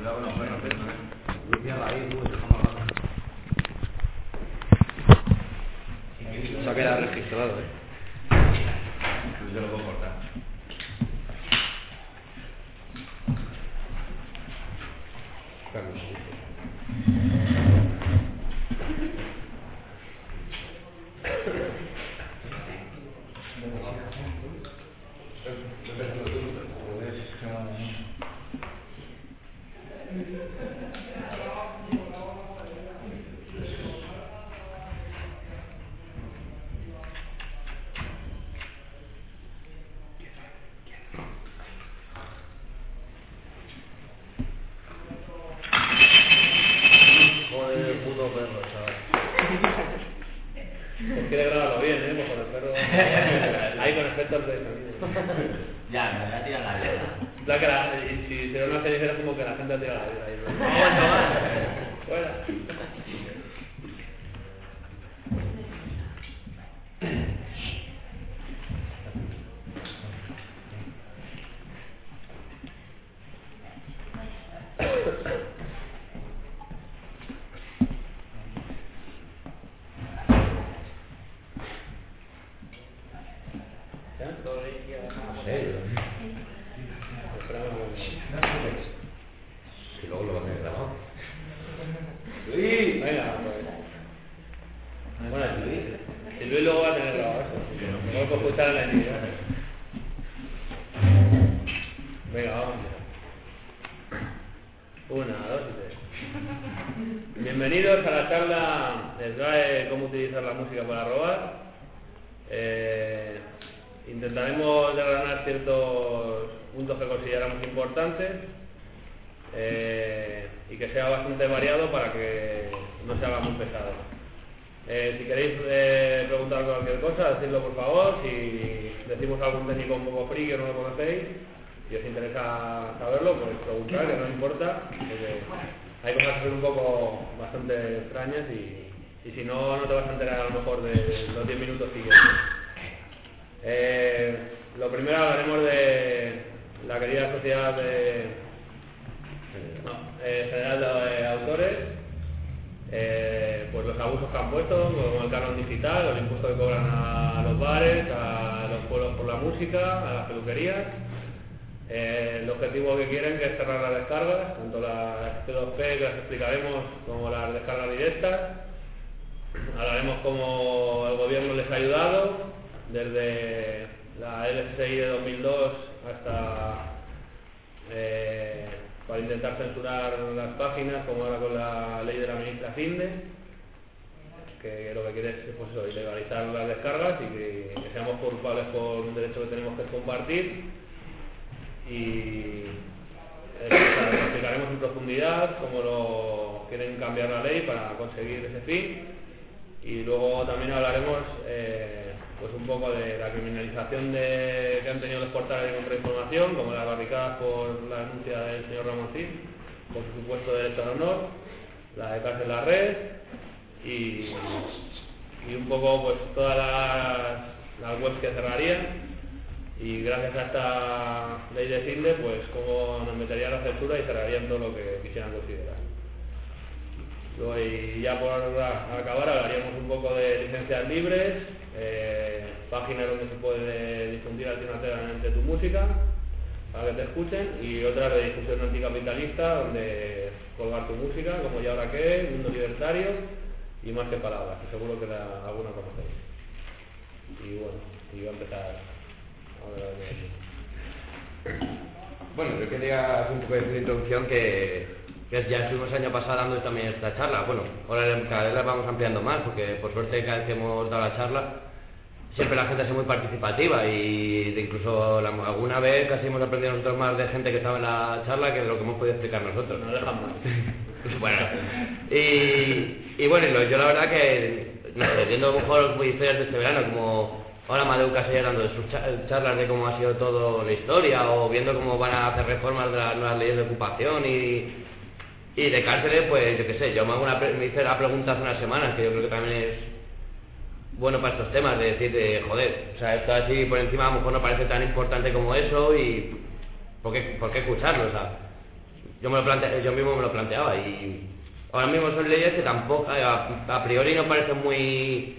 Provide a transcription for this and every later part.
Cuidado con los ¿eh? Luciano ahí, tú, dejamos abajo. Se ha quedado registrado, ¿eh? Yo lo puedo cortar. Joder, puto perro, chaval. Pues quiere grabarlo bien, ¿eh? Pues con el perro... Ahí con efectos de sonido. Ya, me voy a tirar la vida. En plan que la, y si se no se dijera como que la gente tira la vida ahí. ¿no? No, chaval. Fuera. ¿Ya? ¿Todo bien? Esperamos un momento. Y luego lo vas a grabar. Sí. Venga, pues. Bueno, si Luis, si Luis luego va a tener grabado eso. No lo puedo escuchar en la edición. Venga, vamos. Una, dos y tres. Bienvenidos a la charla de SGAE, cómo utilizar para robar. Eh, intentaremos desgranar ciertos puntos que consideramos importantes eh, y que sea bastante variado para que no se haga muy pesado. Eh, si queréis eh, preguntar cualquier cosa, decidlo por favor. Si decimos algún técnico un poco friki que no lo conocéis y os interesa saberlo, pues preguntar, que no importa, hay cosas que son un poco bastante extrañas y, y si no, no te vas a enterar a lo mejor de los 10 minutos siguientes. Eh, lo primero hablaremos de la querida sociedad de no, eh, de Autores, eh, pues los abusos que han puesto, como el canon digital, los impuestos que cobran a los bares, a los pueblos por la música, a las peluquerías, eh, el objetivo que quieren que es cerrar las descargas, tanto las T2P que las explicaremos como las descargas directas. Hablaremos cómo el gobierno les ha ayudado, desde la LSI de 2002 hasta eh, para intentar censurar las páginas, como ahora con la ley de la ministra Finde, que lo que quiere es pues ilegalizar las descargas y que, que seamos culpables por un derecho que tenemos que compartir. Y eh, explicaremos en profundidad cómo lo quieren cambiar la ley para conseguir ese fin. Y luego también hablaremos eh, pues un poco de la criminalización de, que han tenido los portales de contrainformación, como las barricadas por la denuncia del señor Ramoncín, por su supuesto derecho al honor, la de cárcel la red y, y un poco pues todas las, webs que cerrarían y gracias a esta ley de CINDE pues cómo nos metería la censura y cerrarían todo lo que quisieran considerar. Y ya por acabar hablaríamos un poco de licencias libres, eh, páginas donde se puede difundir alternativamente tu música para que te escuchen y otras de difusión anticapitalista donde colgar tu música, como ya ahora que mundo libertario y más que palabras, que seguro que la, alguna conocéis. Y bueno, y voy a empezar a hablar de Bueno, yo quería hacer un poco de introducción que, que ya estuvimos el año pasado dando también esta charla. Bueno, ahora cada vez la vamos ampliando más porque por suerte cada vez que hemos dado la charla siempre la gente ha sido muy participativa y de incluso la- alguna vez casi hemos aprendido nosotros más de gente que estaba en la charla que de lo que hemos podido explicar nosotros. No dejan más. bueno, y, y bueno, yo la verdad que, no sé, viendo a lo mejor muy historias de este verano, como ahora Madeu Casella dando sus cha- charlas de cómo ha sido todo la historia, o viendo cómo van a hacer reformas de las nuevas leyes de ocupación y, y de cárceles, pues yo qué sé, yo me, hago una, me hice la pregunta hace unas semanas, que yo creo que también es bueno para estos temas, de decir, de, joder, o sea, esto así por encima a lo mejor no parece tan importante como eso y ¿por qué, por qué escucharlo? O sea, yo, me lo plante- yo mismo me lo planteaba y ahora mismo son leyes que tampoco, eh, a, priori no parecen muy...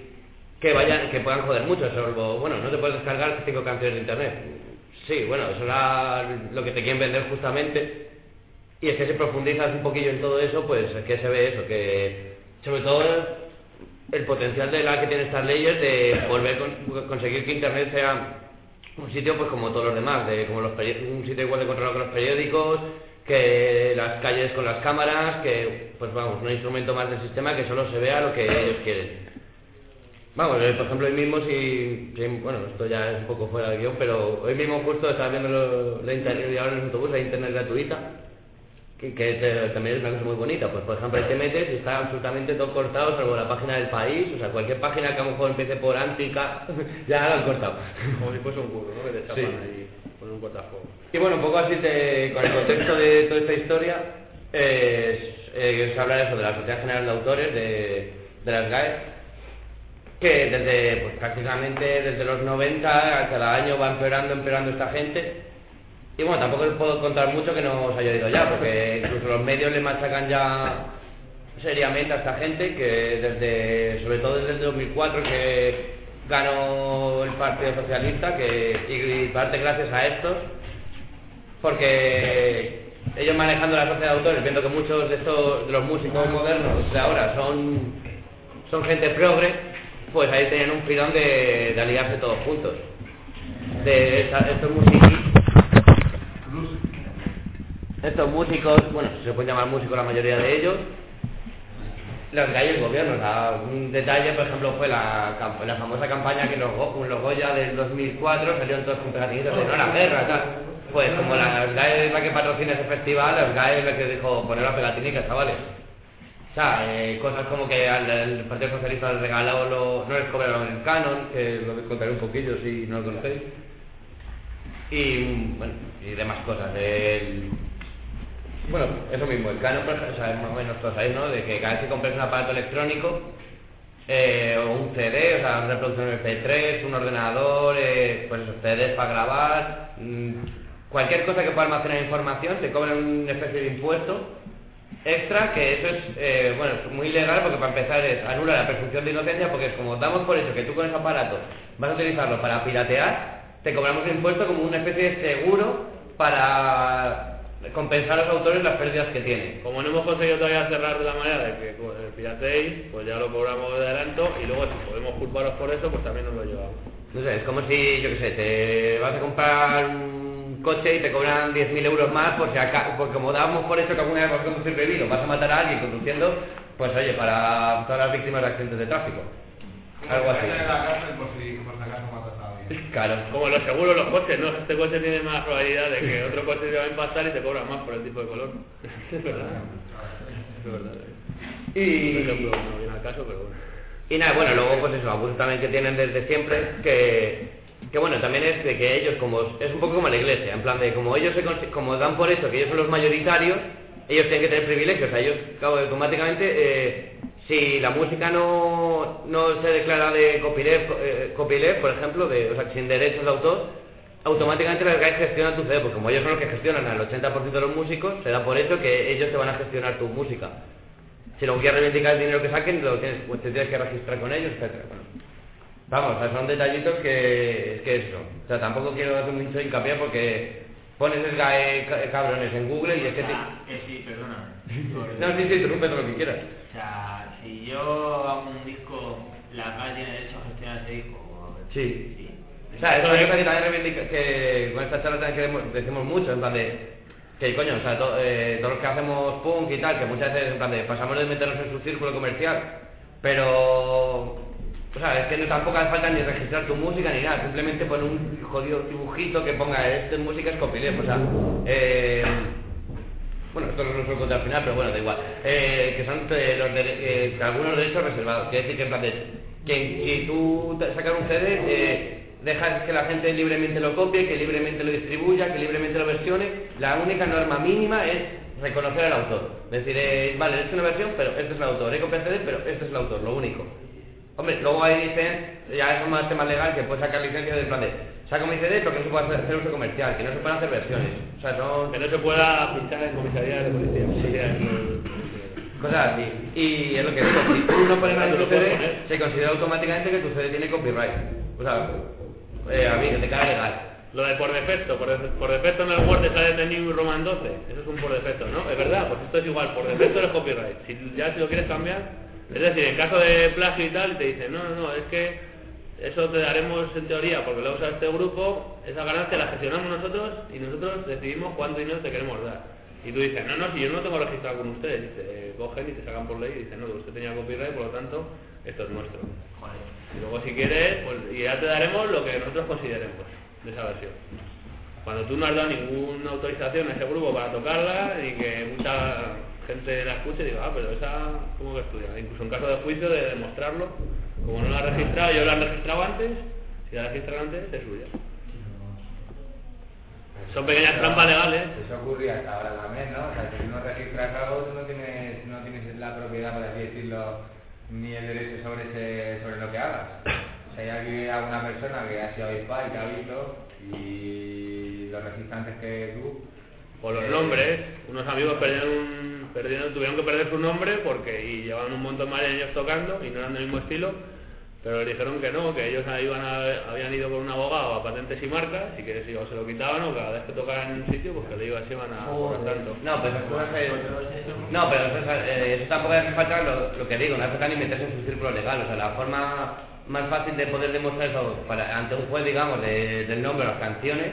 que vayan, que puedan joder mucho, salvo, bueno, no te puedes descargar cinco canciones de internet. Sí, bueno, eso era lo que te quieren vender justamente. Y es que si profundizas un poquillo en todo eso, pues es que se ve eso, que sobre todo el potencial de la que tienen estas leyes de volver con- conseguir que internet sea un sitio pues como todos los demás, de como los un sitio igual de controlado que los periódicos, que las calles con las cámaras, que pues vamos, un instrumento más del sistema que solo se vea lo que ellos quieren. Vamos, eh, por ejemplo, hoy mismo, si, bueno, esto ya es un poco fuera de guion, pero hoy mismo justo estaba viendo la internet, ahora en el autobús, la internet gratuita, que, que te- también es una cosa muy bonita. Pues, por ejemplo, ahí te metes y está absolutamente todo cortado, salvo la página del país, o sea, cualquier página que a lo mejor empiece por Antica, ya lo han cortado. Como si fuese un culo, ¿no? Que te chapan Sí. ahí con un cortafuegos. Y bueno, un poco así te- con el contexto de toda esta historia, eh, es, eh, se habla eso de la Sociedad General de Autores, de, de las GAE, que desde pues, prácticamente desde los 90 cada año va empeorando, empeorando esta gente. Y bueno, tampoco les puedo contar mucho que no os haya oído ya, porque incluso los medios le machacan ya seriamente a esta gente, que desde, sobre todo desde el 2004 que ganó el Partido Socialista, que, y parte gracias a estos, porque ellos manejando la sociedad de autores, viendo que muchos de estos de los músicos modernos de ahora son, son gente progre, pues ahí tenían un filón de, aliarse todos juntos. De estos estos músicos, bueno, se pueden llamar músicos la mayoría de ellos, los que hay el gobierno. Un detalle, por ejemplo, fue la, la famosa campaña que los, los Goya del 2004 salieron todos con pegatinitos de no la guerra, tal. Pues como la GAE es la que patrocina ese festival, la GAE es la que dijo poner la pegatinica, chavales. O sea, eh, cosas como que al, al Partido Socialista les regaló, lo- no les cobraron el canon, que lo contaré un poquillo si no lo conocéis. Y, bueno, y demás cosas. El, bueno, eso mismo, el canon, o sea, más o menos todos ahí, ¿no? De que cada vez que compres un aparato electrónico, eh, o un CD, o sea, un reproductor MP3, un ordenador, eh, pues esos CDs para grabar, mm, cualquier cosa que pueda almacenar información, te cobran una especie de impuesto extra, que eso es, eh, bueno, es muy ilegal porque para empezar es anula la presunción de inocencia porque es como damos por hecho que tú con ese aparato vas a utilizarlo para piratear, te cobramos un impuesto como una especie de seguro para compensar a los autores las pérdidas que tienen. Como no hemos conseguido todavía cerrar de la manera de que pues, pirateéis, pues ya lo cobramos de adelanto y luego si podemos culparos por eso, pues también nos lo llevamos. No sé, es como si, yo qué sé, te vas a comprar un coche y te cobran 10.000 euros más por si acá, porque como damos por eso que alguna vez vas a conducir bebido, vas a matar a alguien conduciendo, pues oye, para todas las víctimas de accidentes de tráfico. Algo así. Claro. Como los seguros, los coches, ¿no? Este coche tiene más probabilidad de que otro coche te va a impactar y te cobra más por el tipo de color. es verdad. Es verdad. Y, Un ejemplo no viene al caso, pero bueno. y nada, bueno, luego pues eso, abusos también que tienen desde siempre, que, que bueno, también es de que ellos, como es un poco como la iglesia, en plan de como ellos se como dan por hecho que ellos son los mayoritarios, ellos tienen que tener privilegios, o sea, ellos claro, automáticamente, eh, si la música no, no se declara de copyleft, eh, copyleft, por ejemplo, de, o sea, sin derechos de autor, automáticamente las GAE gestionan tu CD, porque como ellos son los que gestionan al 80% de los músicos, se da por hecho que ellos te van a gestionar tu música. Si luego quieres reivindicar el dinero que saquen, lo tienes, pues te tienes que registrar con ellos. Bueno, vamos, o sea, son detallitos que es que eso. O sea, tampoco quiero hacer mucho hincapié porque pones el GAE ca- cabrones en Google y es que te... que sí, perdona. No, sí, sí, interrumpe todo lo que quieras. O sea, si yo hago un disco, la calle tiene derecho a gestionar ese disco. Sí. sí. O sea, es una cosa que también reivindica, que con esta charla también decimos mucho, en plan de, que coño, o sea, to- eh, todos los que hacemos punk y tal, que muchas veces en plan de, pasamos de meternos en su círculo comercial, pero, o sea, es que no tampoco hace falta ni registrar tu música ni nada, simplemente pon un jodido dibujito que ponga, esta música es copyleft, o sea, eh, bueno, esto no lo contar al final, pero bueno, da igual. Eh, que son los eh, que algunos derechos reservados. Quiere decir que en plan de, que si tú sacas un CD, eh, dejas que la gente libremente lo copie, que libremente lo distribuya, que libremente lo versione. La única norma mínima es reconocer al autor. Es decir, vale, es una versión, pero este es el autor. He copiado el CD, pero este es el autor, lo único. Hombre, luego ahí dicen, ya es más tema legal, que puedes sacar licencias del plan de, saca mi CD, pero que no se puede hacer, hacer uso comercial, que no se pueden hacer versiones. O sea, no... Que no se pueda pinchar en comisaría de policía. de- Cosas así. Y es lo que digo, si tú no pones nada en tu lo CD, se considera automáticamente que tu CD tiene copyright. O sea, eh, a mí, que te queda legal. Lo de por defecto, por, def- por defecto en el Word te sale The New Roman 12, eso es un por defecto, ¿no? Es verdad, pues esto es igual, por defecto es copyright. Si ya si lo quieres cambiar, es decir, en caso de plagio y tal, te dicen, no, no, no, es que eso te daremos en teoría porque lo usa este grupo, esa ganancia la gestionamos nosotros y nosotros decidimos cuánto dinero te queremos dar. Y tú dices, no, no, si yo no tengo registrado con ustedes, dice, cogen y te sacan por ley y dicen, no, usted tenía copyright, por lo tanto, esto es nuestro. Y luego si quieres, pues y ya te daremos lo que nosotros consideremos de esa versión. Cuando tú no has dado ninguna autorización a ese grupo para tocarla y que mucha gente la escuche y diga, ah, pero esa, ¿cómo que estudia? Incluso en caso de juicio de demostrarlo, como no la has registrado, yo la he registrado antes, si la registran antes, es suya. Son pequeñas trampas legales. Eso ocurría hasta ahora también, ¿no? O sea, si no registras algo, tú no tienes, no tienes la propiedad, por así decirlo, ni el derecho sobre ese, sobre lo que hagas. Si hay alguien, alguna persona que ha sido avispada y que ha visto y lo registra antes que tú, O los eh, nombres, unos amigos perdieron, un- perdieron- tuvieron que perder su nombre porque y llevaban un montón más de años tocando y no eran del mismo estilo, pero le dijeron que no, que ellos iban a- habían ido con un abogado a patentes y marcas y que si o se lo quitaban o cada vez que tocaran en un sitio pues que le iban, se iban a cobrar tanto. No, pero es- No, pero eso, eh, eso tampoco hace falta lo, lo que digo, no hace falta ni meterse en su círculo legal. O sea, la forma más fácil de poder demostrar eso para, ante un juez, digamos, de- del nombre de las canciones,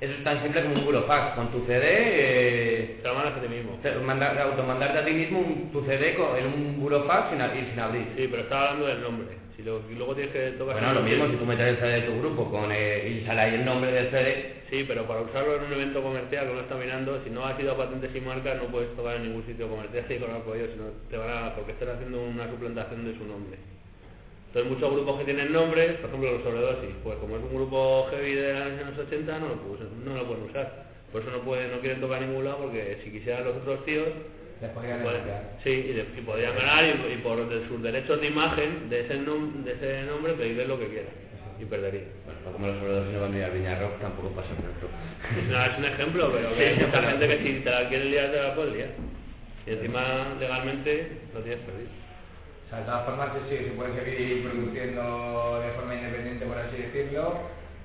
eso es tan simple como un burofax. Con tu CD, eh, Te lo mandas a ti mismo. te- mandar, automandarte a ti mismo un- tu CD con, en un burofax sin, sin abrir. Sí, pero estaba hablando del nombre. Si lo- y luego tienes que tocar... Bueno, lo mismo si tú metes el CD de tu grupo con, eh, y sale ahí el nombre del CD, Sí, pero para usarlo en un evento comercial que uno está mirando, si no has ido a patentes y marcas, no puedes tocar en ningún sitio comercial y con apoyo, sino te van a, porque están haciendo una suplantación de su nombre. Entonces muchos grupos que tienen nombres, por ejemplo los sobredosis, pues como es un grupo heavy de los años 80, no lo, pueden- no lo pueden usar. Por eso no pueden, no quieren tocar ningún lado, porque si quisieran los otros tíos, les denunciar. sí, y, de- y podrían ganar y, y por de sus derechos de imagen de ese, nom- de ese nombre pedirles lo que quieran y perderían. bueno, como los sobredosis no van a ir al Viña Rock, tampoco pasa mucho. Es, una- es un ejemplo, pero que Sí, hay mucha gente que si te la quiere liar, te la puede liar. Y encima, legalmente, lo tienes perdido. O sea, de todas formas, sí, se puede seguir produciendo de forma independiente, por así decirlo,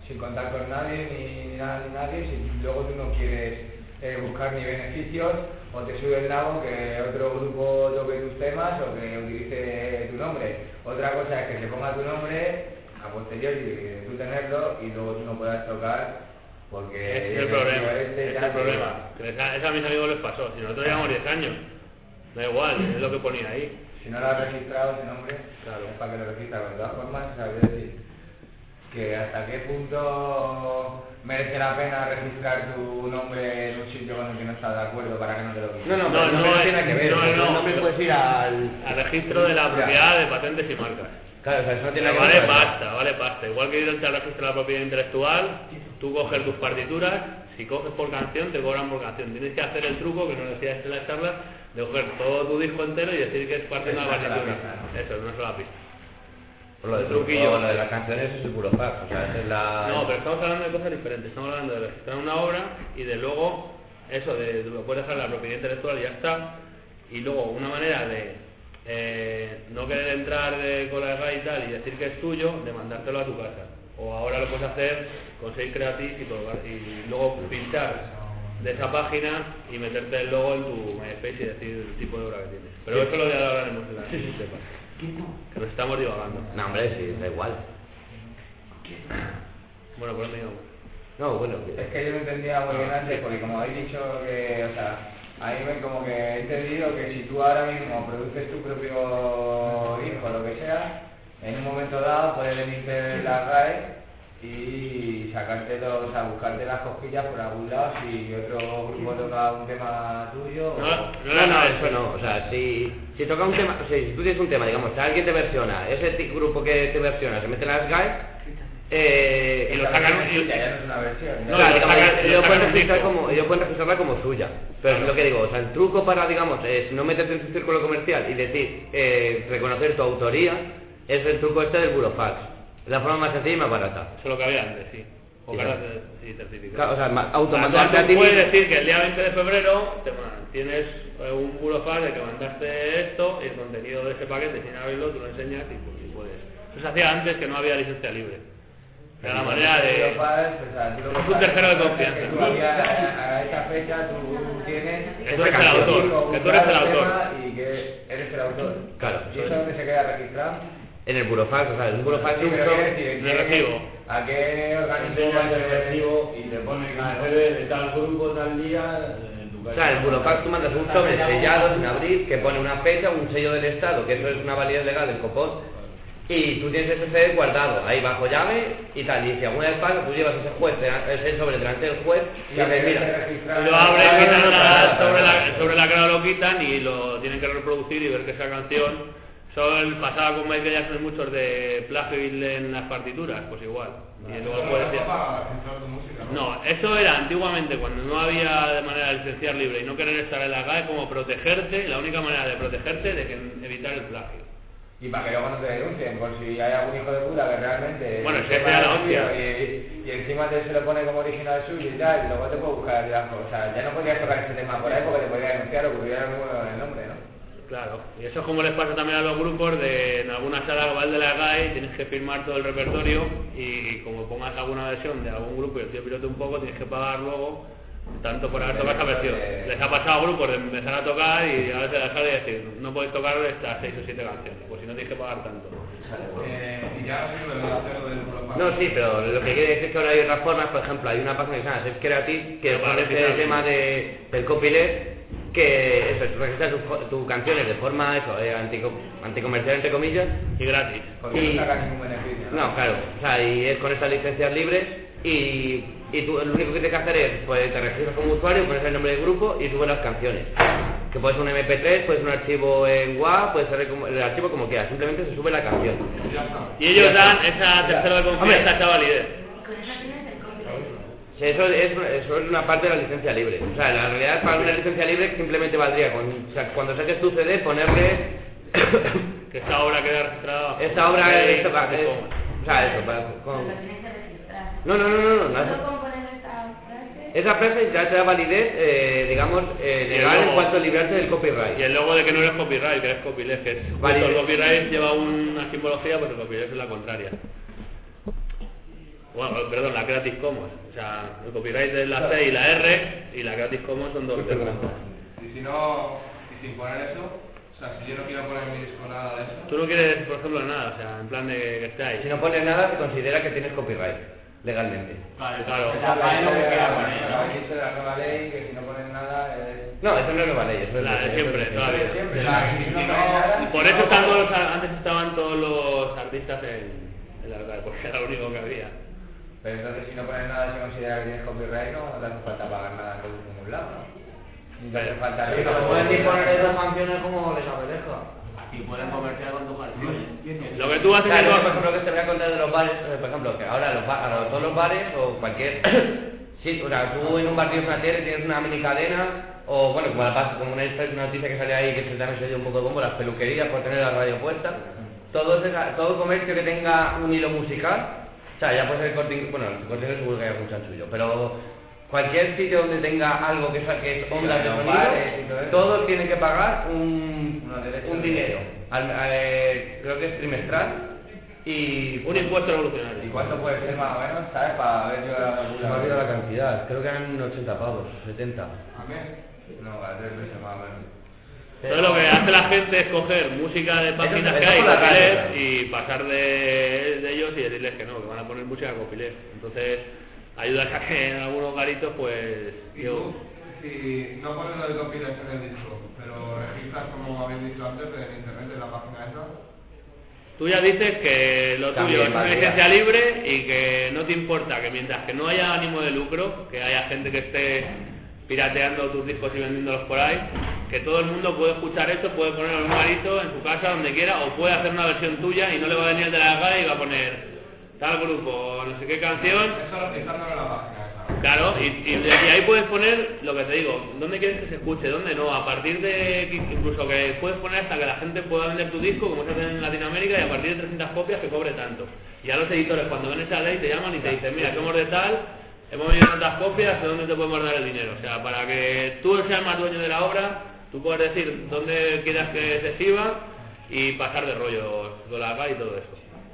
sin contar con nadie ni, ni nada ni nadie, si luego tú no quieres eh, buscar ni beneficios o te sube el nabo que otro grupo toque tus temas o que utilice tu nombre. Otra cosa es que se ponga tu nombre a posteriori tú tenerlo y luego tú no puedas tocar porque es el problema. este es el problema. Que les a- eso a mis amigos les pasó. Si nosotros llevamos 10 años, da igual, es lo que ponía ahí. Si no lo has registrado ese nombre, Claro. es para que lo registres. De todas formas, sabes decir que hasta qué punto merece la pena registrar tu nombre en un sitio con el que no estás de acuerdo para que no te lo quiten. No, no, No, no no tiene que ver. no, o no, nombre pero- puedes ir al... Al registro de la propiedad de patentes y marcas. Claro, o sea, eso no tiene que vale ver. pasta, vale pasta. Igual que irte al registro de la propiedad intelectual, tú coges tus partituras, si coges por canción, te cobran por canción. Tienes que hacer el truco que nos decías en la charla, de coger todo tu disco entero y decir que es parte de una partitura. pista, ¿no? Eso, es una sola pista. Por lo, de truquillo. lo de las canciones es el burofax, o sea, esa es la... No, pero estamos hablando de cosas diferentes. Estamos hablando de registrar una obra y de luego, eso, de, de puedes dejar la propiedad intelectual y ya está. Y luego, una manera de eh, no querer entrar de cola de gay y tal y decir que es tuyo, de mandártelo a tu casa. O ahora lo puedes hacer con Save Creative y, y luego pinchar de esa página y meterte el logo en tu MySpace y decir el tipo de obra que tienes. Pero eso lo ya hablaremos en la siguiente parte. Que nos estamos divagando. No, hombre, sí, da igual. Bueno, por dónde íbamos? No, bueno, Es que yo no entendía muy bien antes, porque como habéis dicho que, o sea, ahí me como que he entendido que si tú ahora mismo produces tu propio disco, lo que sea, en un momento dado puedes venirte la RAE y sacarte los, o sea, buscarte las cosquillas por algún lado si otro grupo toca un tema tuyo. o- No, no, No, eso no. O sea, si, si toca un tema, o sea, si tú tienes un tema, digamos, que alguien te versiona, ese grupo que te versiona se mete en las GAE, eh, Y lo sacan- y- ya, ya no es una versión. No, claro, digamos, sacan- ellos, pueden registrar como, ellos pueden registrarla como suya. Pero es lo que digo, o sea, el truco para, digamos, es no meterte en tu círculo comercial y decir, eh, reconocer tu autoría, es el truco este del burofax. Es la forma más sencilla y más barata. Eso es lo que había antes, sí. O Sí, cartas sí, certificadas. Claro, o sea, ma- O sea, puedes mismo. decir que el día 20 de febrero te tienes eh, un burofax de que mandaste esto y el contenido de ese paquete sin abrirlo tú lo enseñas y, pues, y puedes. Eso se hacía antes que no había licencia libre. Era la manera de... Es un tercero de es confianza. que tú había- a, a esa fecha tú tienes Que tú eres el autor, que tú eres el autor. y que eres el autor. Claro. ¿Y eso dónde se queda registrado? En el burofax, o sea, el burofax Sí, es un decir, de ¿qué- recibo. ¿A qué organismo el se- recibo y te pone que de tal grupo tal día O sea, el burofax tú mandas un sobre sellado sin abrir que pone una fecha, un sello del Estado, que eso es una validez legal del copón, y tú tienes ese CD guardado ahí bajo llave y tal, y si alguna vez pasa, tú llevas ese juez, ese sobre delante del juez y a se mira, lo abren, Ah, quitan sobre, la, sobre la cara lo quitan y lo tienen que reproducir y ver que esa canción son pasaba con Michael Jackson muchos de plagio en las partituras, pues igual. Y luego ¿no? No, eso era antiguamente cuando no había de manera de licenciar libre y no querer estar en la GAE como protegerte, la única manera de protegerte de que evitar el plagio. Y para que luego no te denuncien, por si hay algún hijo de puta que realmente... Bueno, se si era la hostia. Y, y encima te se lo pone como original suyo y tal, y luego te puede buscar las cosas. O sea, ya no podías tocar ese tema por ahí porque te podía denunciar o que hubiera algo con el nombre, ¿no? Claro, y eso es como les pasa también a los grupos de en alguna sala global de la GAE tienes que firmar todo el repertorio y como pongas alguna versión de algún grupo y el tío pilote un poco tienes que pagar luego tanto por haber tocado esa versión. Les ha pasado a grupos de empezar a tocar y a veces dejar de decir no podéis tocar estas seis o siete canciones, pues si no tienes que pagar tanto. Eh, no el sí, pero lo que quiere decir es que ahora hay otras formas, por ejemplo, hay una página que se llama Save Creative, que para pone este tema de, del copyleft, que eso, tú registras tus canciones de forma eso, eh, antico- anticomercial, entre comillas, Y gratis. Porque Y- no ningún beneficio. No, claro, o sea, y es con estas licencias libres y, y tú lo único que tienes que hacer es, pues te registras como usuario, pones el nombre del grupo y subes las canciones. Que puede ser un MP3, puede ser un archivo en WAV, puede ser el archivo como quieras, simplemente se sube la canción. Y ellos dan esa tercera de confianza, Hombre. esa validez. Copyright. Sí, eso, es, eso es una parte de la licencia libre. O sea, la realidad para una licencia libre simplemente valdría con, o sea, cuando saques tu CD ponerle Que esta obra queda registrada. esta obra es, ¿cómo? es- o sea, eso, para- Pero con- no, no, no, no, no, no, ¿Solo eso- con poner esta esa frase ya te da validez, eh, digamos, eh, legal en cuanto a librarte del copyright. Y el logo de que no eres copyright, que eres copyleft, el copyright lleva una simbología, pues el copyleft es la contraria. Bueno, perdón, la Creative Commons. O sea, el copyright es la C y la R, y la Creative Commons son dos letras. Y si no, y sin poner eso, o sea, si yo no quiero poner en mi disco nada de eso, Tú no quieres, por ejemplo, nada, o sea, en plan de que esté ahí. Si no pones nada, se considera que tienes copyright, legalmente. Claro, Claro. Queda con La nueva ley que si no ponen nada es... No, eso no es nueva ley, eso es La de es- siempre, eso es- toda la vida. Siempre, O o por eso están todos los, antes estaban todos los artistas en, en la verdad, porque era lo único que había. Pero entonces si no pones nada se considera que tienes copyright, no te hace falta pagar nada en ningún lado, ¿no? Ni te hace falta... Sí, pero pueden disponer de esas canciones como les apetezca. Y puedes comerciar con tu jardín. Lo que tú haces Claro, por ejemplo, que te voy a contar de los bares, eh, por ejemplo, que ahora los ba- ahora todos los bares o cualquier... sí, o sea, tú en un bar tienes una tele, tienes una mini cadena, o bueno, como, la, pas- como una, una noticia que sale ahí que se también se dio un poco de bombo, las peluquerías por tener la radio puesta, todo, todo comercio que tenga un hilo musical, o sea, ya puede ser el corte, Inglés- bueno, el corte Inglés seguro que hay algún chanchullo, pero cualquier sitio donde tenga algo que, sa- que es ondas de sonido, bares y todos tienen que pagar un, un dinero, al- eh, creo que es trimestral, y un impuesto ¿Y revolucionario. cuánto puede ser más o menos, sabes? Para ver yo la... Se me ha olvidado la cantidad, creo que eran 80 pavos, 70. a mí, No, a tres meses más o menos. Entonces lo que hace la gente es coger música de páginas eso que hay, la claro. y pasar de, de ellos y decirles que no, que van a poner música copyleft. Entonces ayudas a que en algunos garitos pues... y yo- tú, si no pones lo de copyright en el disco, pero registras como habéis dicho antes en internet, en la página esa, Tú ya dices que lo También tuyo es una licencia libre y que no te importa que mientras que no haya ánimo de lucro, que haya gente que esté pirateando tus discos y vendiéndolos por ahí, que todo el mundo puede escuchar eso, puede ponerlo en un garito en su casa, donde quiera, o puede hacer una versión tuya y no le va a venir el de la GAE y va a poner tal grupo, no sé qué canción. eso la página. Claro, y, y y ahí puedes poner lo que te digo, dónde quieres que se escuche, dónde no, a partir de incluso que puedes poner hasta que la gente pueda vender tu disco, como se hace en Latinoamérica, y a partir de 300 copias que cobre tanto. Y a los editores cuando ven esa ley te llaman y te dicen, mira, somos de tal, hemos vendido tantas copias, ¿de dónde te podemos dar el dinero? O sea, para que tú seas más dueño de la obra, tú puedes decir dónde quieras que se exhiba y pasar de rollos con la acá y todo eso.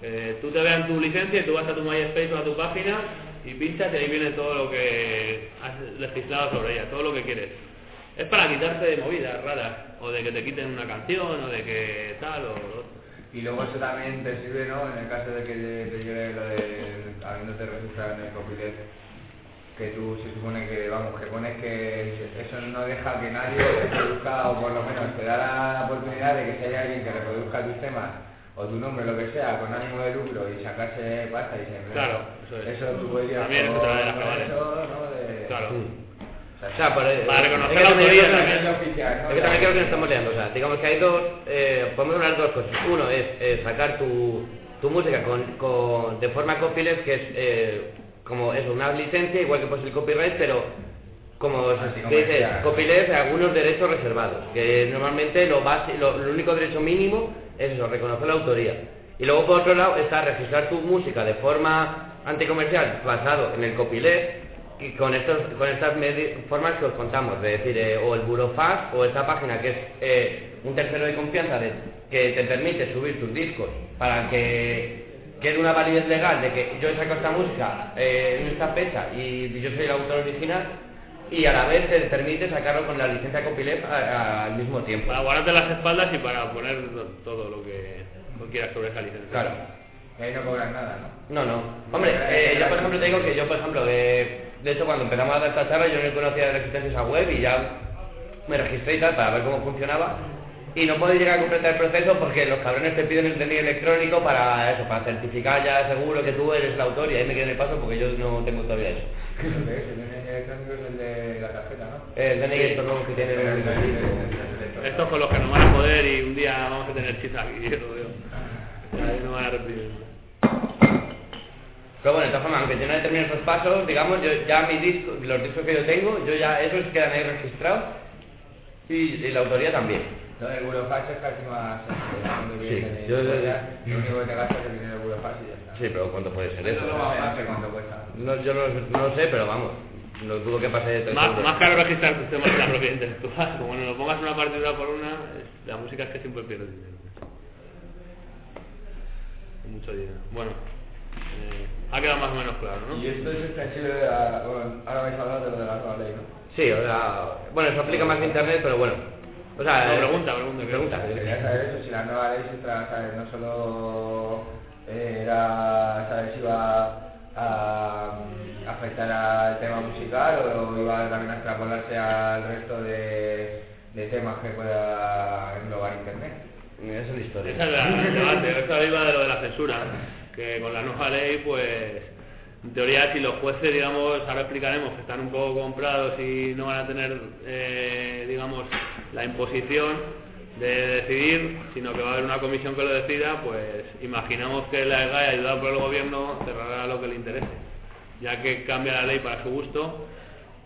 Eh, tú te vean tu licencia y tú vas a tu MySpace o a tu página y pinchas y ahí viene todo lo que has legislado sobre ella, todo lo que quieres. Es para quitarte de movidas raras, o de que te quiten una canción, o de que tal, o. Y luego eso también te sirve, ¿no? En el caso de que te llegue lo de habiéndote registrado en el copyleft, que tú se supone que, vamos, que pones que eso no deja que nadie reproduzca, o por lo menos te da la oportunidad de que si hay alguien que reproduzca tus temas, o tu nombre, lo que sea, con ánimo de lucro y sacarse pasta y siempre. Claro, eso es. Eso tú podrías También es otra de las cabales. eso, ¿no? De- Claro. O sea, eh, Para reconocer es que la también autoría creo que- también. Oficial, ¿no? Es que también creo que nos estamos liando, o sea, digamos que hay dos, eh, podemos hablar de dos cosas. Uno es eh, sacar tu, tu música con, con- de forma copyleft, que es eh, como es una licencia, igual que pues el copyright, pero como se dice, copyleft algunos derechos reservados, que normalmente lo, base, lo, lo único derecho mínimo es eso, reconocer la autoría. Y luego por otro lado está registrar tu música de forma anticomercial basado en el copyleft y con, estos, con estas formas que os contamos, de decir, eh, o el Burofax o esta página que es eh, un tercero de confianza de- que te permite subir tus discos para que quede una validez legal de que yo he sacado esta música eh, en esta fecha y yo soy el autor original y a la vez te permite sacarlo con la licencia copyleft al mismo tiempo. Para guardarte las espaldas y para poner todo lo que quieras sobre esa licencia. Claro. Y ahí no cobran nada, ¿no? No, no. Hombre, eh, yo por ejemplo te digo que yo, por ejemplo, eh, de hecho cuando empezamos a dar esta charla yo no conocía de la existencia de esa web y ya me registré y tal para ver cómo funcionaba y no puedo llegar a completar el proceso porque los cabrones te piden el DNI electrónico para eso, para certificar ya seguro que tú eres el autor y ahí me quedé en el paso porque yo no tengo todavía eso. El DNI electrónico es el de la tarjeta, ¿no? El DNI estos nuevos que tienen el. Estos con los que nos van a poder y un día vamos a tener chis aquí, yo lo veo. Ahí no van a repetir. Pero bueno, de todas formas, aunque yo no determine esos pasos, digamos, yo ya mis discos, los discos que yo tengo, yo ya esos quedan ahí registrados y, y la autoría también. Lo del burofax es casi más. Donde Sí, viene yo- el- yo- ya, Lo único que te gastas es el dinero del burofax y ya está. Sí, pero ¿cuánto puede ser eso? No yo no, no lo sé, pero vamos, lo dudo que pase de tres Más, más caro registrar tus temas en la propiedad intelectual. Como no lo pongas una partida por una, la música es que siempre pierde dinero. Mucho dinero. Bueno, eh, ha quedado más o menos claro, ¿no? Y esto es extensible a... Bueno, ahora vais a hablar de lo de la nueva ley, ¿no? Sí, o sea, bueno, eso aplica más a internet, pero bueno. O sea, No, eh, pregunta, pregunta, pregunta. Quería saber eso, si la nueva ley ¿sabes? no solo eh, era saber si iba a mm, afectar al tema musical o iba también a extrapolarse al resto de, de temas que pueda englobar internet. Esa es la historia. Esa es la, el debate, eso iba de lo de la censura, que con la nueva ley, pues, en teoría, si los jueces, digamos, ahora explicaremos que están un poco comprados y no van a tener, eh, digamos, la imposición de decidir, sino que va a haber una comisión que lo decida, pues imaginamos que la EGAE, ayudada por el gobierno, cerrará lo que le interese. Ya que cambia la ley para su gusto,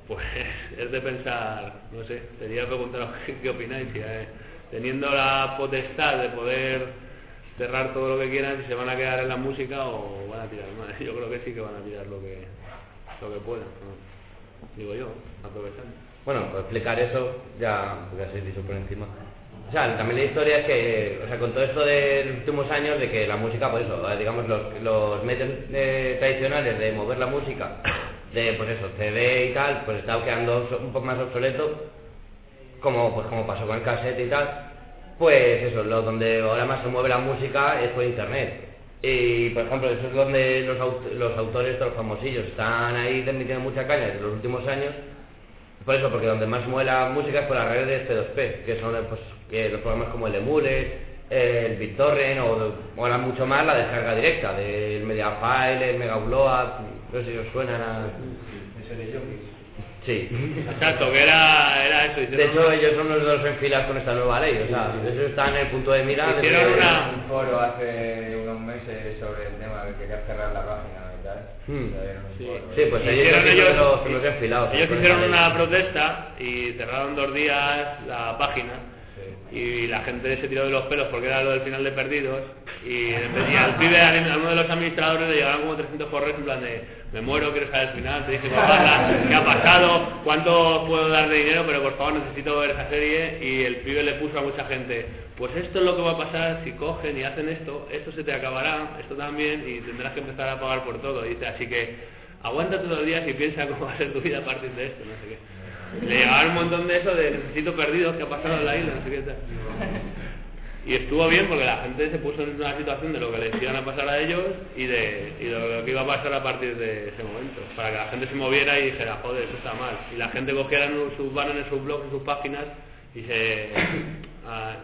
pues es de pensar, no sé, sería preguntaros qué, opináis, si, eh, teniendo la potestad de poder cerrar todo lo que quieran, si se van a quedar en la música o van a tirar más. Yo creo que sí que van a tirar lo que, lo que puedan, digo yo, aprovechando. Bueno, por explicar eso, ya, así dicho por encima. O sea, también la historia es que, o sea, con todo esto de los últimos años, de que la música, pues eso, eh, digamos, los, los medios eh, tradicionales de mover la música, de, pues eso, CD y tal, pues está quedando un poco más obsoleto, como, pues como pasó con el cassette y tal, pues eso, lo, donde ahora más se mueve la música es por internet. Y, por ejemplo, eso es donde los, aut- los autores, los famosillos, están ahí metiendo mucha caña desde los últimos años, por eso, porque donde más mueve la música es por las redes P2P, que son pues, los programas como el Emule, el BitTorrent o ahora mucho más la descarga directa del Mediafile, el Mega no sé si os suenan a... Sí. Exacto, que era, era eso. De hecho, una- ellos son los dos en con esta nueva ley, o sea, ellos están en el punto de mira... de Hicieron una- un foro hace unos meses sobre el tema de que quería cerrar la página. tal. Hmm. Sí. Sí, pues ellos Hicieron sí que ellos- los- los enfilados, ellos hicieron una protesta y cerraron dos días la página Sí. Y la gente se tiró de los pelos porque era lo del final de perdidos y, al pibe, a uno de los administradores le llegaron como 300 correos en plan de me muero, quiero saber el final, te dije qué ha pasado, cuánto puedo dar de dinero, pero por favor necesito ver esa serie y el pibe le puso a mucha gente, pues esto es lo que va a pasar si cogen y hacen esto, esto se te acabará, esto también y tendrás que empezar a pagar por todo, dice, así que aguanta todos los días y piensa cómo va a ser tu vida a partir de esto, no sé qué. Le llegaron un montón de eso de necesito perdidos que ha pasado en la isla, no sé qué tal. Y estuvo bien porque la gente se puso en una situación de lo que les iban a pasar a ellos y de, y lo que iba a pasar a partir de ese momento. Para que la gente se moviera y dijera, joder, eso está mal. Y la gente cogiera sus banners, sus blogs, sus páginas y se,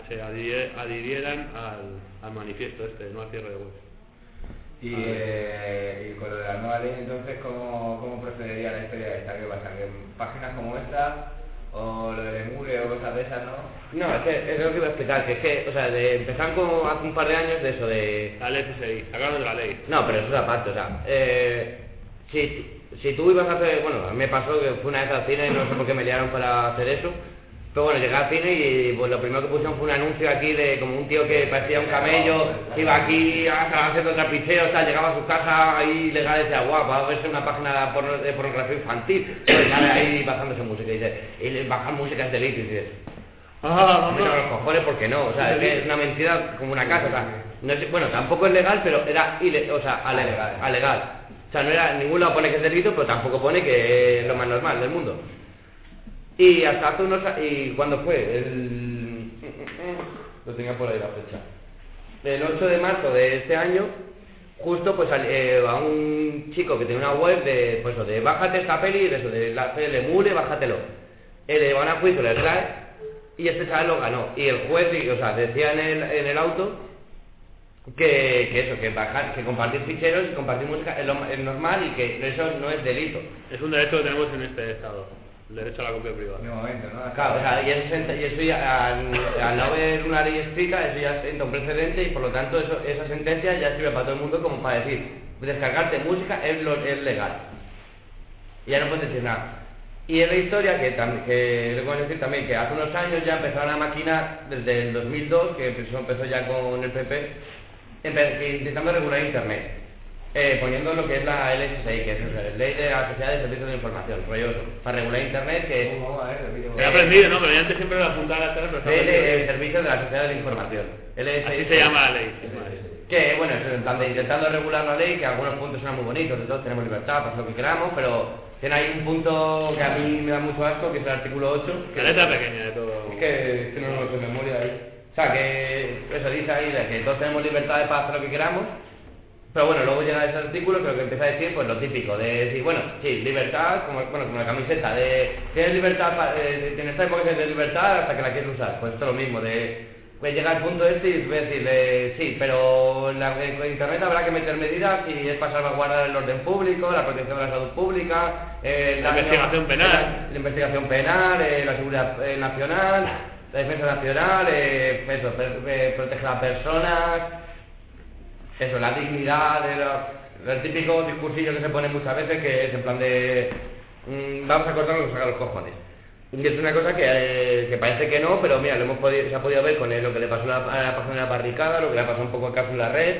se adhirie- adhirieran al, al manifiesto este, no al cierre de web. Y, eh, y con lo de la nueva ley, entonces, ¿cómo, cómo procedería la historia esta? ¿Qué pasa? ¿Que páginas como esta? ¿O lo del emule o cosas de esas, no? No, es que es lo que iba a explicar, que es que, o sea, de, empezaron como hace un par de años de eso, de... La ley CSI, sacaron otra ley. No, pero eso es aparte, o sea, eh, si, si tú ibas a hacer, bueno, a mí me pasó que fue una vez al cine y no sé por qué me liaron para hacer eso, pero bueno, llegué al cine y pues lo primero que pusieron fue un anuncio aquí de como un tío que parecía un camello, iba aquí a- haciendo trapicheo, o sea, llegaba a su casa ahí legal y decía, guau, va a verse una página de, porno- de pornografía infantil, y sale ahí bajándose música y dice, y le bajan música es delito y dices, Ah, Mira los cojones, ¿por qué no? O sea, es, que una mentira como una casa. O sea, no es- bueno, tampoco es legal, pero era ile- o sea, ale- Alegal. alegal. O sea, no era, ningún lado pone que es delito, pero tampoco pone que es lo más normal del mundo. Y hasta hace unos ¿Y cuándo fue? El... Lo tenía por ahí la fecha. El 8 de marzo de este año, justo pues eh, a un chico que tiene una web de, pues de bájate esta peli, de eso, de la peli de Mule, bájatelo. Eh, le van a juicio, le trae, y este chaval lo ganó. Y el juez, y- o sea, decía en el, en el auto que, eso, que bajar, que compartir ficheros y compartir música es, es normal y que eso no es delito. Es un derecho que tenemos en este estado, el derecho a la copia privada. Un momento, ¿no? Claro, o sea, y eso, senta- y eso ya, al, al no haber una ley escrita, eso ya sienta un precedente y por lo tanto eso, esa sentencia ya sirve para todo el mundo como para decir, descargarte música es, lo, es legal. Y ya no puedes decir nada. Y es la historia que, que le puedo decir también que hace unos años ya empezaron a maquinar, desde el 2002, que empezó, empezó ya con el PP, intentando regular Internet. Eh, poniendo lo que es la LSI, que es la Ley de la Sociedad de Servicios de Información, rollo para regular Internet, que ¿Cómo va, eh? Repite, He aprendido, ¿no? Pero yo antes siempre lo apuntaba a la tele, pero está Ley de de la Sociedad de la Información. LSI. Así se llama la ley. Que bueno, eso, en plan de intentando regular la ley, que algunos puntos son muy bonitos, de todos tenemos libertad para hacer lo que queramos, pero tiene ahí un punto que a mí me da mucho asco, que es el artículo 8. La letra pequeña de todo. Es que, es que no lo sé de memoria ahí. O sea, que eso dice ahí de que todos tenemos libertad para hacer lo que queramos, pero bueno, luego llega ese artículo que lo que empieza a decir, pues lo típico, de decir, bueno, sí, libertad, como, bueno, como la camiseta, de tienes libertad, eh, tienes esta época de libertad hasta que la quieres usar, pues esto es lo mismo, de pues llega al punto este y voy a decirle, sí, pero en, la, en internet habrá que meter medidas y es para salvaguardar el orden público, la protección de la salud pública, eh, La daño- investigación penal. la, investigación penal, eh, la seguridad eh, nacional, la defensa nacional, eh, eso, eh, proteger a las personas, eso, la dignidad, de la- el típico discursillo que se pone muchas veces que es en plan de mm, vamos a cortar lo que nos haga los cojones. Y es una cosa que, eh, que parece que no, pero mira, lo hemos podido, se ha podido ver con eh, lo que le pasó a la, a la la barricada, lo que le ha pasado un poco al caso en la red.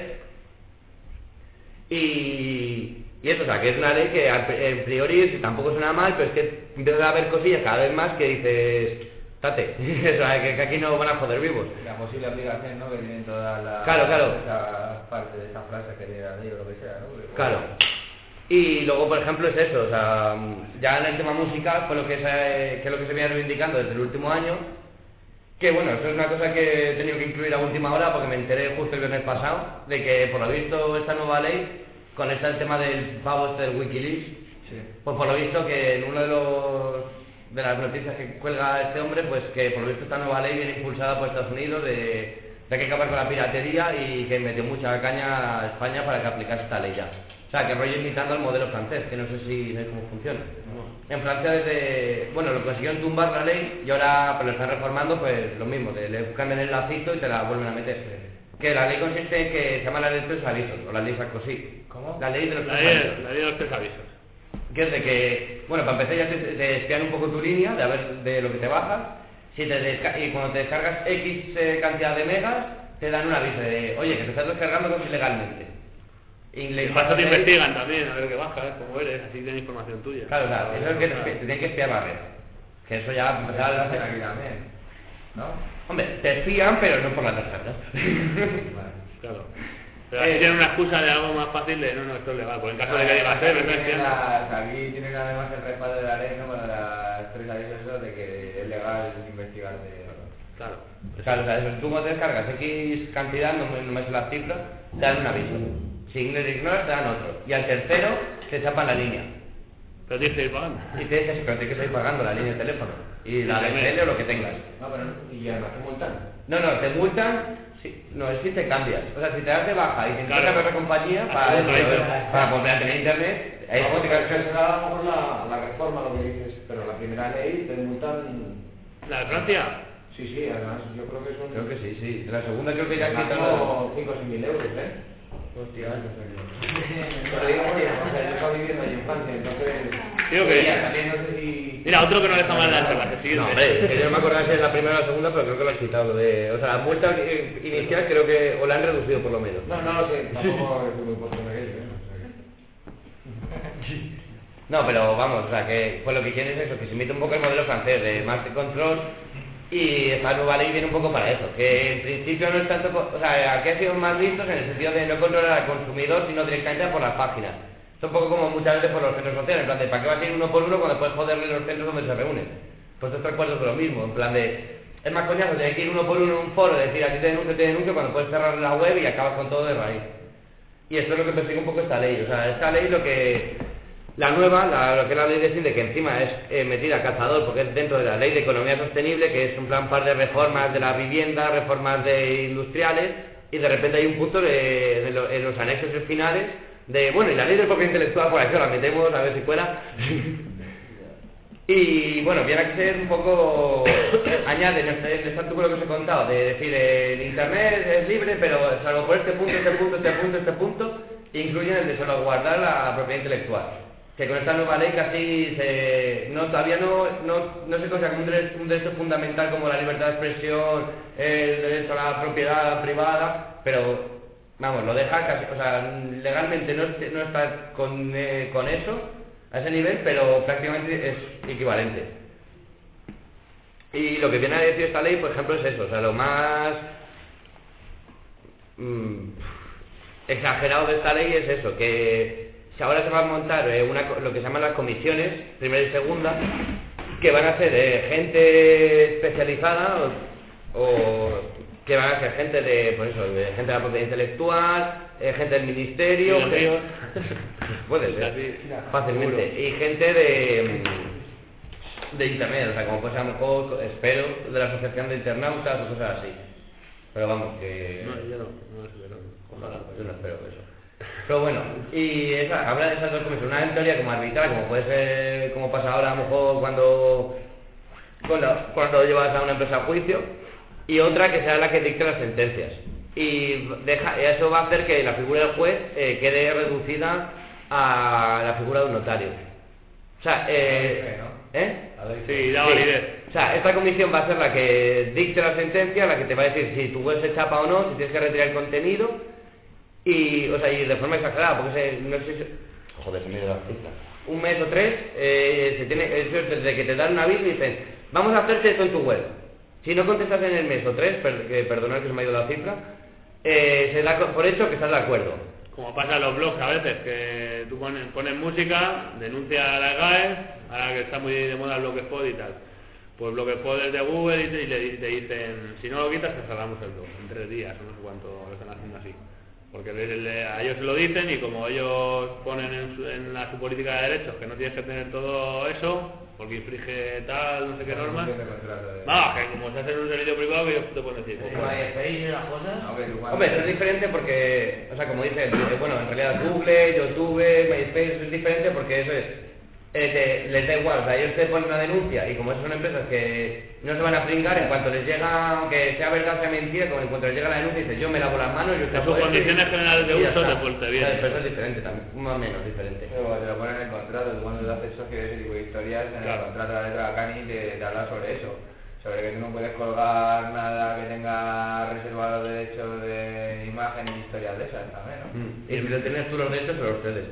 Y, y eso, o sea, que es una ley que a- priori tampoco suena mal, pero es que empieza a haber cosillas cada vez más que dices, tate, o sea, que, que aquí no van a joder vivos. La posible aplicación, ¿no? Que tienen todas las... Claro, claro. Esa parte de esa frase que tiene la ley o lo que sea, Claro. Y luego, por ejemplo, es eso, o sea, ya en el tema musical fue lo que, se, que es lo que se viene reivindicando desde el último año, que bueno, eso es una cosa que he tenido que incluir a última hora porque me enteré justo el viernes pasado de que por lo visto esta nueva ley, con este el tema del pavo este del Wikileaks, Sí. pues por lo visto que en uno de los de las noticias que cuelga este hombre, pues que por lo visto esta nueva ley viene impulsada por Estados Unidos de, de que acabar con la piratería y que metió mucha caña a España para que aplicase esta ley ya. O sea, que rollo imitando al modelo francés, que no sé si sabéis cómo funciona. En Francia desde, bueno, lo consiguieron tumbar la ley y ahora pues lo están reformando, pues lo mismo, de, le cambian el lacito y te la vuelven a meter. Que la ley consiste en que se llama la ley de los tres avisos, o la ley Sarkozy. ¿Cómo? La ley de los La tres ley, avisos. la ley de los tres avisos. Que es de que, bueno, para empezar ya te, te espían un poco tu línea, de a ver de lo que te bajas, si te desca- y cuando te descargas X eh, cantidad de megas, te dan un aviso de, oye, que te estás descargando cosas ilegalmente. Y Y paso te investigan también, a ver qué bajas, cómo eres, así tienen información tuya. Claro, claro, eso es que te, te tienen que espiar la red. Que eso ya Lo a hacen aquí también, ¿no? Hombre, te espían, pero no por las descargas. Vale. Claro. Pero aquí Eh, tienen una excusa de algo más fácil de no, no, esto es legal. Por en caso de que eh, aquí, estoy tienen espiando. las- aquí tienen además el respaldo de la ley, ¿no? Para las tres avisos de que es legal investigarte. Claro. Claro, o sea, eso, tú cuando te descargas X cantidad, no me, no me sé las cifras, te dan un aviso. Si ignoras, te dan otro. Y al tercero, te chapan la línea. Pero tienes que ir pagando. Y tienes que, pero tienes que seguir pagando la línea de teléfono. Y la DSL o lo que tengas. No, pero y además te multan. No, no, te multan, sí, no, es si te cambias. O sea, si te das de baja y te Claro. a otra compañía para, correcto. para volver a tener internet, ahí Vamos, te que será a lo mejor la, la reforma lo que dices, pero la primera ley te multan. ¿La de Francia? Sí, sí, además yo creo que son. Creo que sí, sí. La segunda creo que ya máximo quitado. 5 o 6 mil euros, ¿eh? Hostia, Pero digo, oye, o sea, yo estaba viviendo ahí en Francia, entonces. Digo que- Ya, también no sé si. Mira, otro que no deja mal la charla, que. No, hombre, es yo no me acuerdo si es la primera o la segunda, pero creo que lo han quitado. lo De, o sea, la multa inicial creo que, o la han reducido por lo menos. No, no lo sé, tampoco estoy muy en aquello, ¿eh? No, pero vamos, o sea, que pues lo que quieren es eso, que se imite un poco el modelo francés de más de control y esta nueva ley viene un poco para eso, que en principio no es tanto, o sea, aquí ha sido más vistos en el sentido de no controlar al consumidor, sino directamente por las páginas. Es un poco como muchas veces por los centros sociales, en plan de, ¿para qué vas a ir uno por uno cuando puedes joderle los centros donde se reúnen? Pues estos cuartos es lo mismo, en plan de, es más coñazo tener que ir uno por uno en un foro, decir, aquí te denuncio, te denuncio, cuando puedes cerrar la web y acabas con todo de raíz. Y esto es lo que persigue un poco esta ley. O sea, esta ley lo que... La nueva, lo que es la ley de Cinde, que encima es eh, metida a cazador, porque es dentro de la ley de economía sostenible, que es un plan par de reformas de la vivienda, reformas de industriales, y de repente hay un punto de, en los anexos finales de, bueno, y la ley de propiedad intelectual por aquí la metemos, a ver si fuera. Y bueno, viene a ser un poco, añade en este, en este artículo que os he contado, de decir, el Internet es libre, pero salvo por este punto, este punto, este punto, este punto, incluyen el de salvaguardar la propiedad intelectual. Que con esta nueva ley casi se, no, todavía no, no, no se considera un derecho, un derecho fundamental como la libertad de expresión, el derecho a la propiedad privada, pero vamos, lo deja casi, o sea, legalmente no, no está con, eh, con eso, a ese nivel, pero prácticamente es equivalente. Y lo que viene a decir esta ley, por ejemplo, es eso, o sea, lo más mm, exagerado de esta ley es eso, que ahora se va a montar eh, una lo que se llaman las comisiones, primera y segunda, que van a ser eh, gente especializada o, o que van a ser gente de, pues eso, de gente de la propiedad intelectual, eh, gente del ministerio, gente- puede ser, fácilmente, y gente de mm, de internet, o sea, como puede ser a lo mejor, espero, de la asociación de internautas o cosas así. Pero vamos, que... No, yo no, no espero. Ojalá. Yo no espero eso. Pero bueno, y esa, habla de esas dos comisiones, una en teoría como arbitral, como puede ser, como pasa ahora a lo mejor cuando, cuando, cuando llevas a una empresa a juicio, y otra que sea la que dicte las sentencias. Y deja, eso va a hacer que la figura del juez eh, quede reducida a la figura de un notario. O sea, eh, ¿eh? Sí, da Sí. validez. O sea, esta comisión va a ser la que dicte la sentencia, la que te va a decir si tu web se chapa o no, si tienes que retirar el contenido, y, o sea, y de forma exagerada, porque se, no sé si... Joder, se me dio la cifra. Un mes o tres, eh, se tiene, eso es desde que te dan un aviso y dicen, vamos a hacerte esto en tu web. Si no contestas en el mes o tres, per, que, perdonad que se me ha ido la cifra, eh, se da por hecho que estás de acuerdo. Como pasa en los blogs a veces, que tú pones, pones música, denuncia a la GAE, ahora que está muy de moda el Blogspot y tal. Pues Blogspot es de Google y te, y le te dicen, si no lo quitas te cerramos el blog, en tres días, no sé cuánto lo están haciendo así. Porque le- le- a ellos se lo dicen y como ellos ponen en, su, en la, su política de derechos que no tienes que tener todo eso, porque infringe tal, no sé qué normas, vamos, que como se hace en un servicio privado que ellos te pueden decir, cosas. Hombre, eso es diferente porque, o sea, como dice, eh, bueno, en realidad Google, YouTube, MySpace, eso es diferente porque eso es, eh, te- les da igual, o sea, ellos te ponen una denuncia y como esas son empresas que no se van a pringar, en cuanto les llega, aunque sea verdad sea mentira, como en cuanto les llega la denuncia, dices yo me lavo las manos, yo En tapo sus esto", condiciones generales de uso te te Pero eso es diferente también, más o menos diferente. Pero te lo ponen en el contrato, tú cuando te haces socio de ese tipo de historias, en Claro. el contrato de la letra de Cani te, te habla sobre eso. Sobre que tú no puedes colgar nada que tenga reservado derechos de imagen y historias de esas también, ¿no? Mm. Y si lo tienes tú los derechos, se los cedes.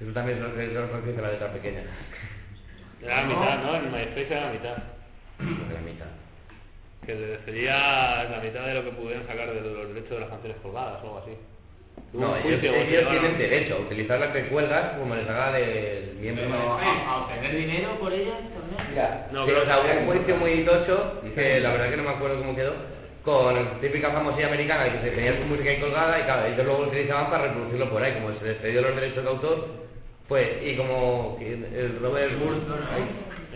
Eso también es lo lo dice la letra pequeña. Era la mitad, ¿no? En MySpace era la mitad. La mitad. Que le sería la mitad de lo que pudieran sacar de los derechos de las canciones colgadas o algo así. No, ellos, tienen derecho a utilizar las que cuelgas como les haga del miembro. Pero a, a obtener dinero por ellas también. Mira, No, Sí, pero o sea, hubo un juicio muy tocho, que la verdad que no me acuerdo cómo quedó, con típica famosilla americana que se tenía su música ahí colgada y claro, ellos luego lo utilizaban para reproducirlo por ahí, como se les cedió los derechos de autor, pues, y como el Robert Moore,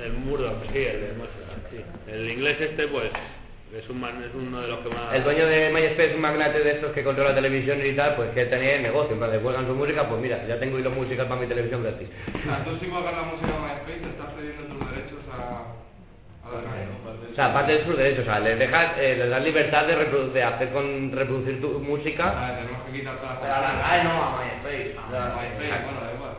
El Murdoch, sí, el de sí. El inglés este, pues, es, un man- es uno de los que más... el dueño de MySpace, un magnate de estos que controla televisión y tal, pues que tenía el negocio, en plan de cuelgan su música, pues mira, ya tengo hilos musicales para mi televisión gratis. O sea, tú si colgas la música en MySpace te estás cediendo tus derechos a, a la Cani, ¿no? O sea, aparte de sus derechos, o sea, les dejas, eh, les das libertad de, de hacer con reproducir tu música. Ah, tenemos que quitar todas las Pero a la no, a MySpace. A MySpace, bueno, da igual.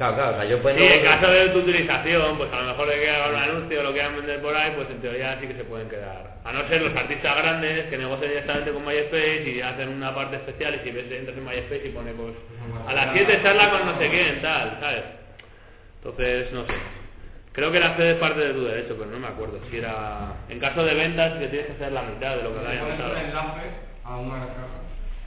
Claro, claro, o sea, yo puedo... Sí, en caso de tu utilización, pues a lo mejor de que hagan un anuncio o lo quieran vender por ahí, pues en teoría sí que se pueden quedar. A no ser los artistas grandes que negocian directamente con MySpace y hacen una parte especial y si ves entras en MySpace y pone pues a las 7 charla con no sé quién, tal, ¿sabes? Entonces, no sé. Creo que la fe es parte de tu derecho, pero no me acuerdo si era... En caso de ventas que tienes que hacer la mitad de lo que le dado. un enlace a una caja.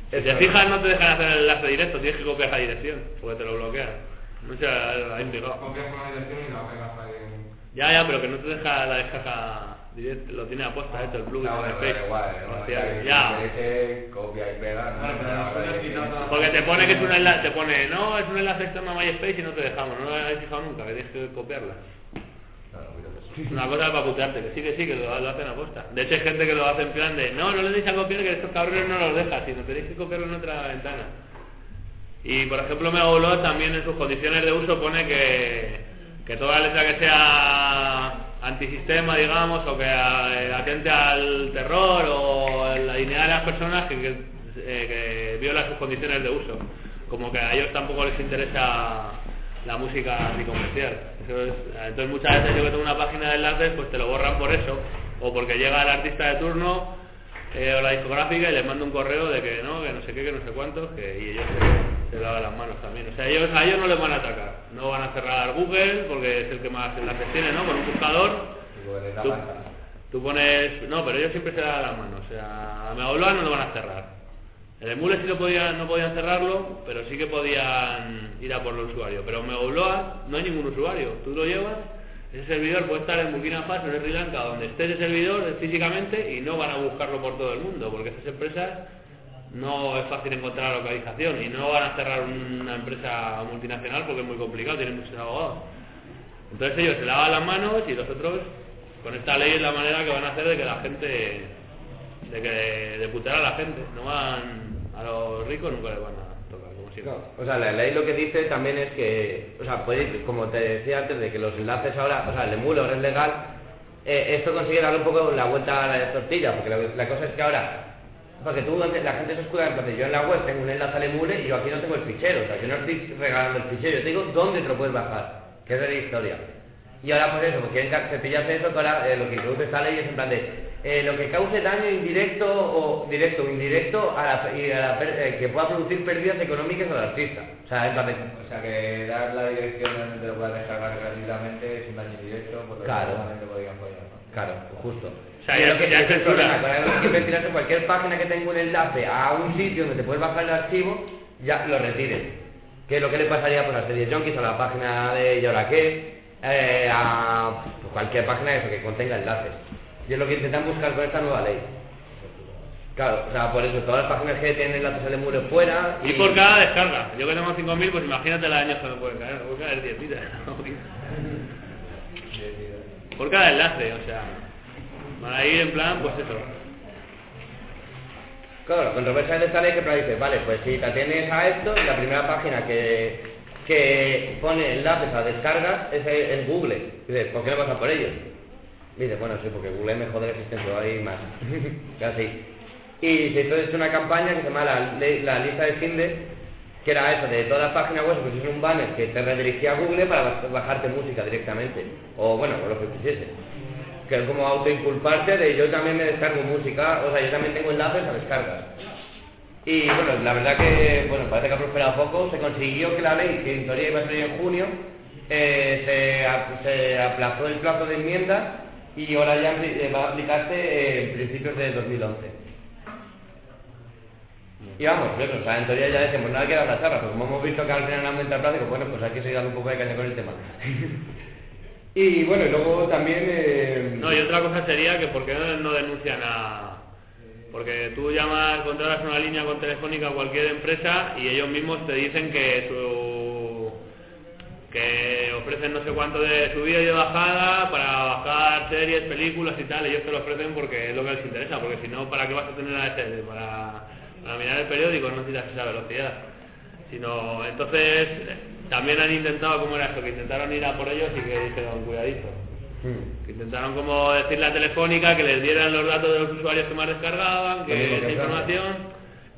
Si te fijas no te dejan hacer el enlace directo, tienes que copiar la dirección, porque te lo bloquean. No sé, ahí pegado. Copias una dirección y la pegas ahí en... Ya, ya, pero que no te deja la descarga directa, lo tiene aposta esto, el plugin No, bueno, MySpace. da igual, ¿no? Hostia, Ya que ya. si interese, copia y pega, ¿no? Vale, sí. Porque te pone que es un enlace, te pone, no, es un enlace externo a MySpace y no te dejamos, no lo habéis fijado nunca, que tienes que copiarla. Claro, creo que sí. Es una cosa para putearte, que sí, que sí, que lo, lo hacen aposta. De hecho hay gente que lo hace en plan de, no, no le deis a copiar que estos cabrones no los dejan, sino tenéis que copiarlo en otra ventana. Y por ejemplo Megablood también en sus condiciones de uso pone que, que toda letra que sea antisistema, digamos, o que eh, atente al terror o la dignidad de las personas que, eh, que viola sus condiciones de uso. Como que a ellos tampoco les interesa la música anticomercial. Eso es- entonces muchas veces yo que tengo una página de enlaces pues te lo borran por eso, o porque llega el artista de turno eh, o la discográfica y les manda un correo de que no, que no sé qué, que no sé cuántos, que, y ellos se, se lavan las manos también. O sea, ellos, a ellos no les van a atacar, no van a cerrar Google porque es el que más enlaces tiene, ¿no? Con un buscador. En Tú, pones, no, pero ellos siempre se lavan las manos, o sea, a Megablood no lo van a cerrar. El Emule sí lo podían, no podían cerrarlo, pero sí que podían ir a por el usuario. Pero Megablood no hay ningún usuario. Tú lo llevas, ese servidor puede estar en Burkina Faso, en Sri Lanka, donde esté ese servidor físicamente y no van a buscarlo por todo el mundo, porque estas empresas no es fácil encontrar la localización y no van a cerrar una empresa multinacional porque es muy complicado, tienen muchos abogados. Entonces ellos se lavan las manos y los otros, con esta ley es la manera que van a hacer de que la gente, de que de putear a la gente, no van a los ricos nunca les van a o sea, la ley lo que dice también es que, o sea, puede, como te decía antes, de que los enlaces ahora, o sea, el emule ahora es legal, eh, esto consigue darle un poco la vuelta a la tortilla, porque la, cosa es que ahora, porque tú, la gente se escuda, entonces yo en la web tengo un enlace al emule y yo aquí no tengo el fichero, o sea, yo no estoy regalando el fichero, yo te digo dónde te lo puedes bajar, que es de la historia. Y ahora pues eso, porque quieren cepillarse eso, que ahora eh, lo que introduce esta ley es en plan de eh, lo que cause daño indirecto o directo o indirecto a la, y a la per- eh, que pueda producir pérdidas económicas al artista. O sea, en plan de, O sea que dar la dirección donde te lo puedas descargar gratuitamente es un daño indirecto porque Claro. seguramente podrían ¿no? Claro, justo. O sea, ya- lo que ya es es el problema, que cualquier página que tenga un enlace a un sitio donde te puedes bajar el archivo, ya lo retires. Que es lo que le pasaría pues, a Series Junkies, a la página de Y ahora qué, eh, a pues, cualquier página de eso que contenga enlaces. Y es lo que intentan buscar con esta nueva ley. Claro, o sea, por eso todas las páginas que tienen enlaces al muro fuera. Y por cada descarga. Yo que tengo 5.000, pues imagínate la daños que me pueden caer. Me pueden caer 10 vidas. por cada enlace, o sea. Van a ir en plan, pues eso. Claro, la controversia de esta ley que plan dice, vale, pues si te atienes a esto, la primera página que, que pone enlaces a descargas es en Google. Dice, ¿por qué no pasa por ellos? Dice, bueno, sí, porque Google me jode la existencia, hay más. Casi. Y se hizo una campaña que se llama la, lista de Finde, que era eso, de todas las páginas web, pues un banner que te redirigía a Google para baj- bajarte música directamente. O bueno, o lo que quisiese. Que es como autoinculparte de yo también me descargo música, o sea, yo también tengo enlaces a descargas. Y bueno, la verdad que, bueno, parece que ha prosperado poco. Se consiguió que la ley, que en teoría iba a salir en junio, eh, se, se aplazó el plazo de enmienda y ahora ya eh, va a aplicarse eh, en principios de 2011. Y vamos, eso, o sea, en teoría ya decimos, nada que dar la charla, pero como hemos visto que al final aumenta el plazo, pues bueno, pues hay que seguir dando un poco de caña con el tema. y bueno, y luego también... eh, No, y otra cosa sería que por qué no, no denuncian a... Porque tú llamas, contratas una línea con telefónica a cualquier empresa y ellos mismos te dicen que su que ofrecen no sé cuánto de subida y de bajada para bajar series, películas y tal, ellos te lo ofrecen porque es lo que les interesa, porque si no, ¿para qué vas a tener la SD? Para, para mirar el periódico no necesitas esa velocidad. Sino, entonces, también han intentado, ¿cómo era eso? Que intentaron ir a por ellos y que dijeron, cuidadito. hmm. Que intentaron como decirle a Telefónica que les dieran los datos de los usuarios que más descargaban, que esa información,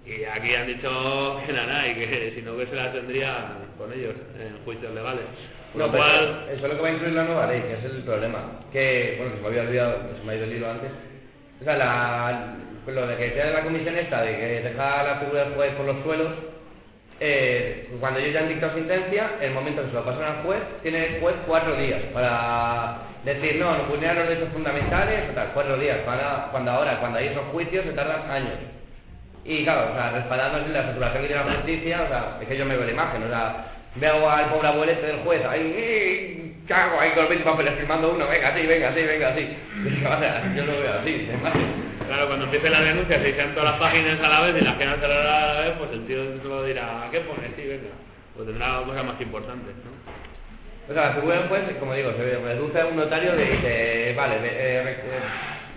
y aquí han dicho que nada, y que si no que se la tendrían con ellos en juicios legales. No, pero cual, eso es lo que va a incluir la nueva ley, que ese es el problema. Que, bueno, que se me había olvidado, se me ha ido el hilo antes. O sea, la, lo de que sea de la comisión esta, de que deja la figura del juez por los suelos, eh, cuando ellos ya han dictado sentencia, en el momento que se lo pasan al juez, tiene el juez cuatro días para decir, no, no vulneran los derechos fundamentales, o tal, cuatro días, cuando, cuando ahora, cuando hay esos juicios, se tardan años. Y claro, o sea, respaldándose en la saturación que tiene la justicia, o sea, es que yo me veo la imagen, o sea, veo al pobre abuelo este del juez, ahí, ¡eh! ¿qué hago? Ahí con los 20 papeles firmando uno, venga, así, venga, así, venga, o sea, yo lo veo así, además. claro, cuando empiecen las denuncias se dicen todas las páginas a la vez y las que no se a la vez, pues el tío solo dirá, ¿qué pones? Sí, venga. Pues tendrá cosas más importantes, ¿no? O sea, la figura del juez, como digo, se reduce a un notario de dice, vale, eh, eh,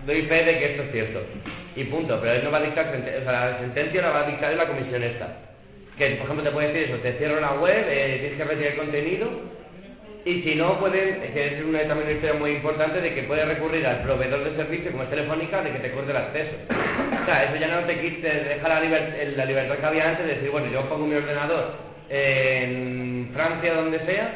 doy fe de que esto es cierto. Y punto, pero él no va a dictar, o sea, la sentencia la va a dictar en la comisión esta. Que, por ejemplo, te puede decir eso, te cierro la web, eh, tienes que retirar contenido, y si no, pueden, que es una, también historia muy importante de que puedes recurrir al proveedor de servicio, como es Telefónica, de que te corte el acceso. O sea, eso ya no te, quita- te deja la, la libertad que había antes de decir, bueno, yo pongo mi ordenador en Francia, donde sea,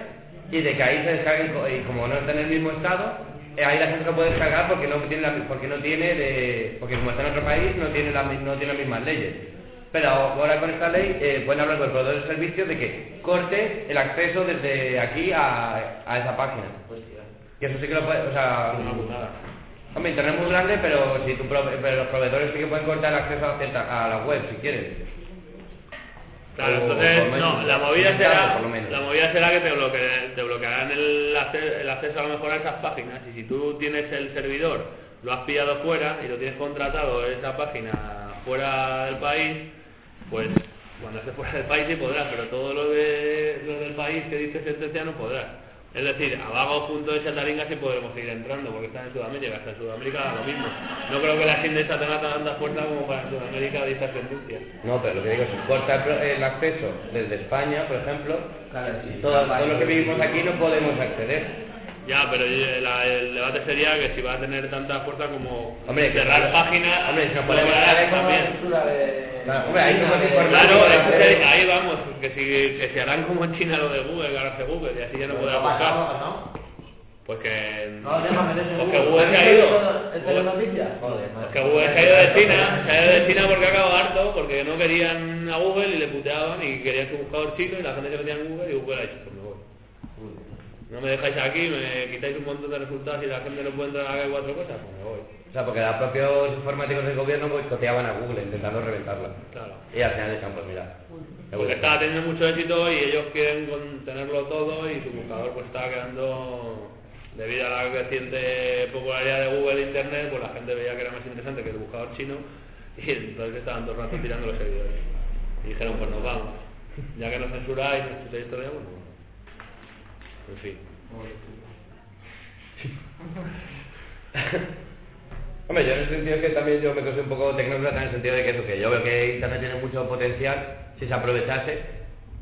y de que ahí se descarguen, y como no está en el mismo estado, ahí la gente lo puede descargar porque no tiene, porque no tiene porque como está en otro país no tiene, no tiene las mismas leyes. Pero ahora con esta ley eh, pueden hablar con el proveedor de servicio de que corte el acceso desde aquí a, a esa página. Que eso sí que lo puede, o sea, hombre, internet es muy grande, pero si los proveedores sí que pueden cortar el acceso a, a la web si quieren. Claro, entonces, no, la movida será, la movida será que te, bloque- te bloquearán el acceso a lo mejor a esas páginas y si tú tienes el servidor, lo has pillado fuera y lo tienes contratado esa página fuera del país, pues cuando estés fuera del país sí podrás, pero todo lo, de, lo del país que dice sentencia no podrás. Es decir, a vagos.es y a Taringa sí podremos seguir entrando porque están en Sudamérica, hasta en Sudamérica lo mismo. No creo que la Sindesa tenga tanta fuerza como para en Sudamérica dictar sentencia. No, pero lo que digo es que corta el, acceso desde España, por ejemplo, Claro, sí, todos, capaz, todos los que vivimos aquí no podemos acceder. Ya, pero el, el debate sería que si va a tener tanta fuerza como Hombre, que cerrar páginas, Hombre, si no podemos también. de... Claro, hombre, ahí no. Claro, es que vamos, que si, que si harán como en China lo de Google, que ahora hace Google, y así ya no podrá buscar. ¿no? Pues que... No, Porque Google. Se ha ¿Has ido. visto ¿El telenoticias? Joder, Pues que Google se ha ido de China, se ha ido de China porque ha acabado harto, porque no querían a Google y le puteaban y querían su buscador chino y la gente se metía en Google y Google ha dicho, pues me voy. No me dejáis aquí, me quitáis un montón de resultados y la gente no puede entrar a cuatro cosas, pues me voy. O sea, porque los propios informáticos del gobierno boicoteaban a Google intentando reventarla. Claro. Y al final decían, pues mira. Porque estaba teniendo mucho éxito y ellos quieren tenerlo todo y su buscador pues estaba quedando, debido a la creciente popularidad de Google e Internet, pues la gente veía que era más interesante que el buscador chino y entonces estaban todo el rato tirando los servidores. Y dijeron, pues nos vamos. Ya que nos censuráis nuestra historia, pues nos vamos. En fin. Hombre, yo en el sentido que también yo me considero un poco tecnócrata en el sentido de que eso, que yo veo que Internet tiene mucho potencial si se aprovechase.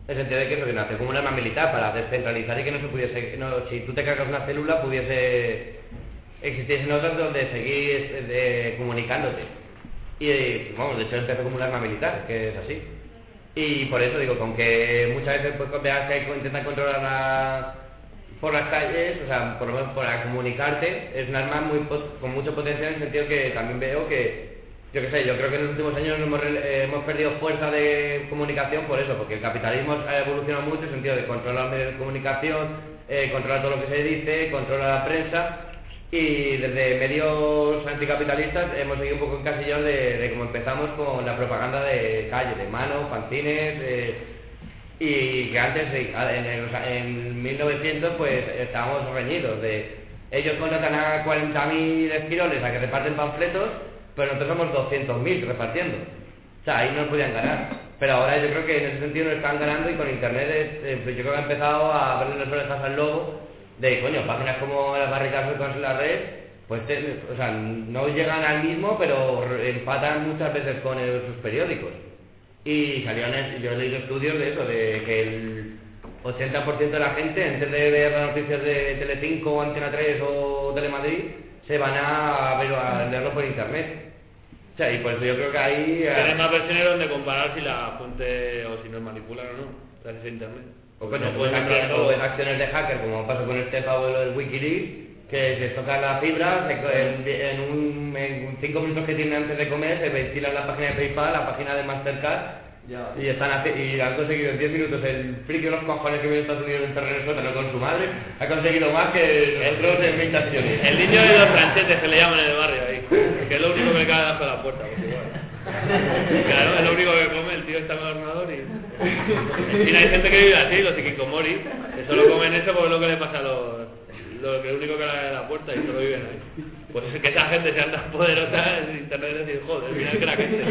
En el sentido de que eso, que nació como un arma militar para descentralizar y que no se pudiese, no, si tú te cargas una célula pudiese, existiesen otras donde seguir eh, comunicándote. Y, vamos, de hecho empezó como un arma militar, que es así. Y por eso digo, con que muchas veces pues veas que intentan controlar la- por las calles, o sea, por lo menos para comunicarte, es un arma muy con mucho potencial en el sentido que también veo que, yo qué sé, yo creo que en los últimos años hemos, eh, hemos perdido fuerza de comunicación por eso, porque el capitalismo ha evolucionado mucho en el sentido de controlar los medios de comunicación, eh, controlar todo lo que se dice, controlar la prensa, y desde medios anticapitalistas hemos seguido un poco encasillados de, de cómo empezamos con la propaganda de calle, de mano, fanzines, eh, y que antes, en, el- en 1900, pues estábamos reñidos de... Ellos contratan a 40.000 esquiroles a que reparten panfletos, pero nosotros somos 200.000 repartiendo. O sea, ahí no podían ganar. Pero ahora yo creo que en ese sentido no están ganando y con internet es- eh, pues yo creo que ha empezado a verle las orejas al lobo de, coño, páginas como las barricadas en la red, pues o sea, no llegan al mismo, pero empatan muchas veces con sus periódicos. Y en- yo he leído estudios de eso, de que el 80% de la gente, antes de ver las noticias de Telecinco, Antena 3 o Telemadrid, se van a, ver, a leerlo por internet. O sea, y por eso yo creo que ahí... eh, Tienes más versiones donde comparar si la fuente o si nos manipulan o no, gracias a internet. O bueno, no pues puedes acciones, o acciones de hacker, como pasó con este pavo del Wikileaks, que se toca la fibra, se co- en, en un, en cinco minutos que tienen antes de comer, se ventilan la página de PayPal, la página de Mastercard, Ya. y, están y han conseguido en 10 minutos el friki de los cojones que vive en Estados Unidos en terreno sótano con su madre, ha conseguido más que nosotros en 20 acciones. El niño de los franchetes que le llaman en el barrio ahí, que es lo único que le cae debajo de la puerta, pues igual. Claro, es lo único que come, el tío está en el ordenador y... Y hay gente que vive así, los ikikomori, que solo comen eso es lo que le pasa a los... Lo que es lo único que le la puerta y solo viven ahí. Pues es que esa gente sea tan poderosa en internet es decir, joder, mira que era gente.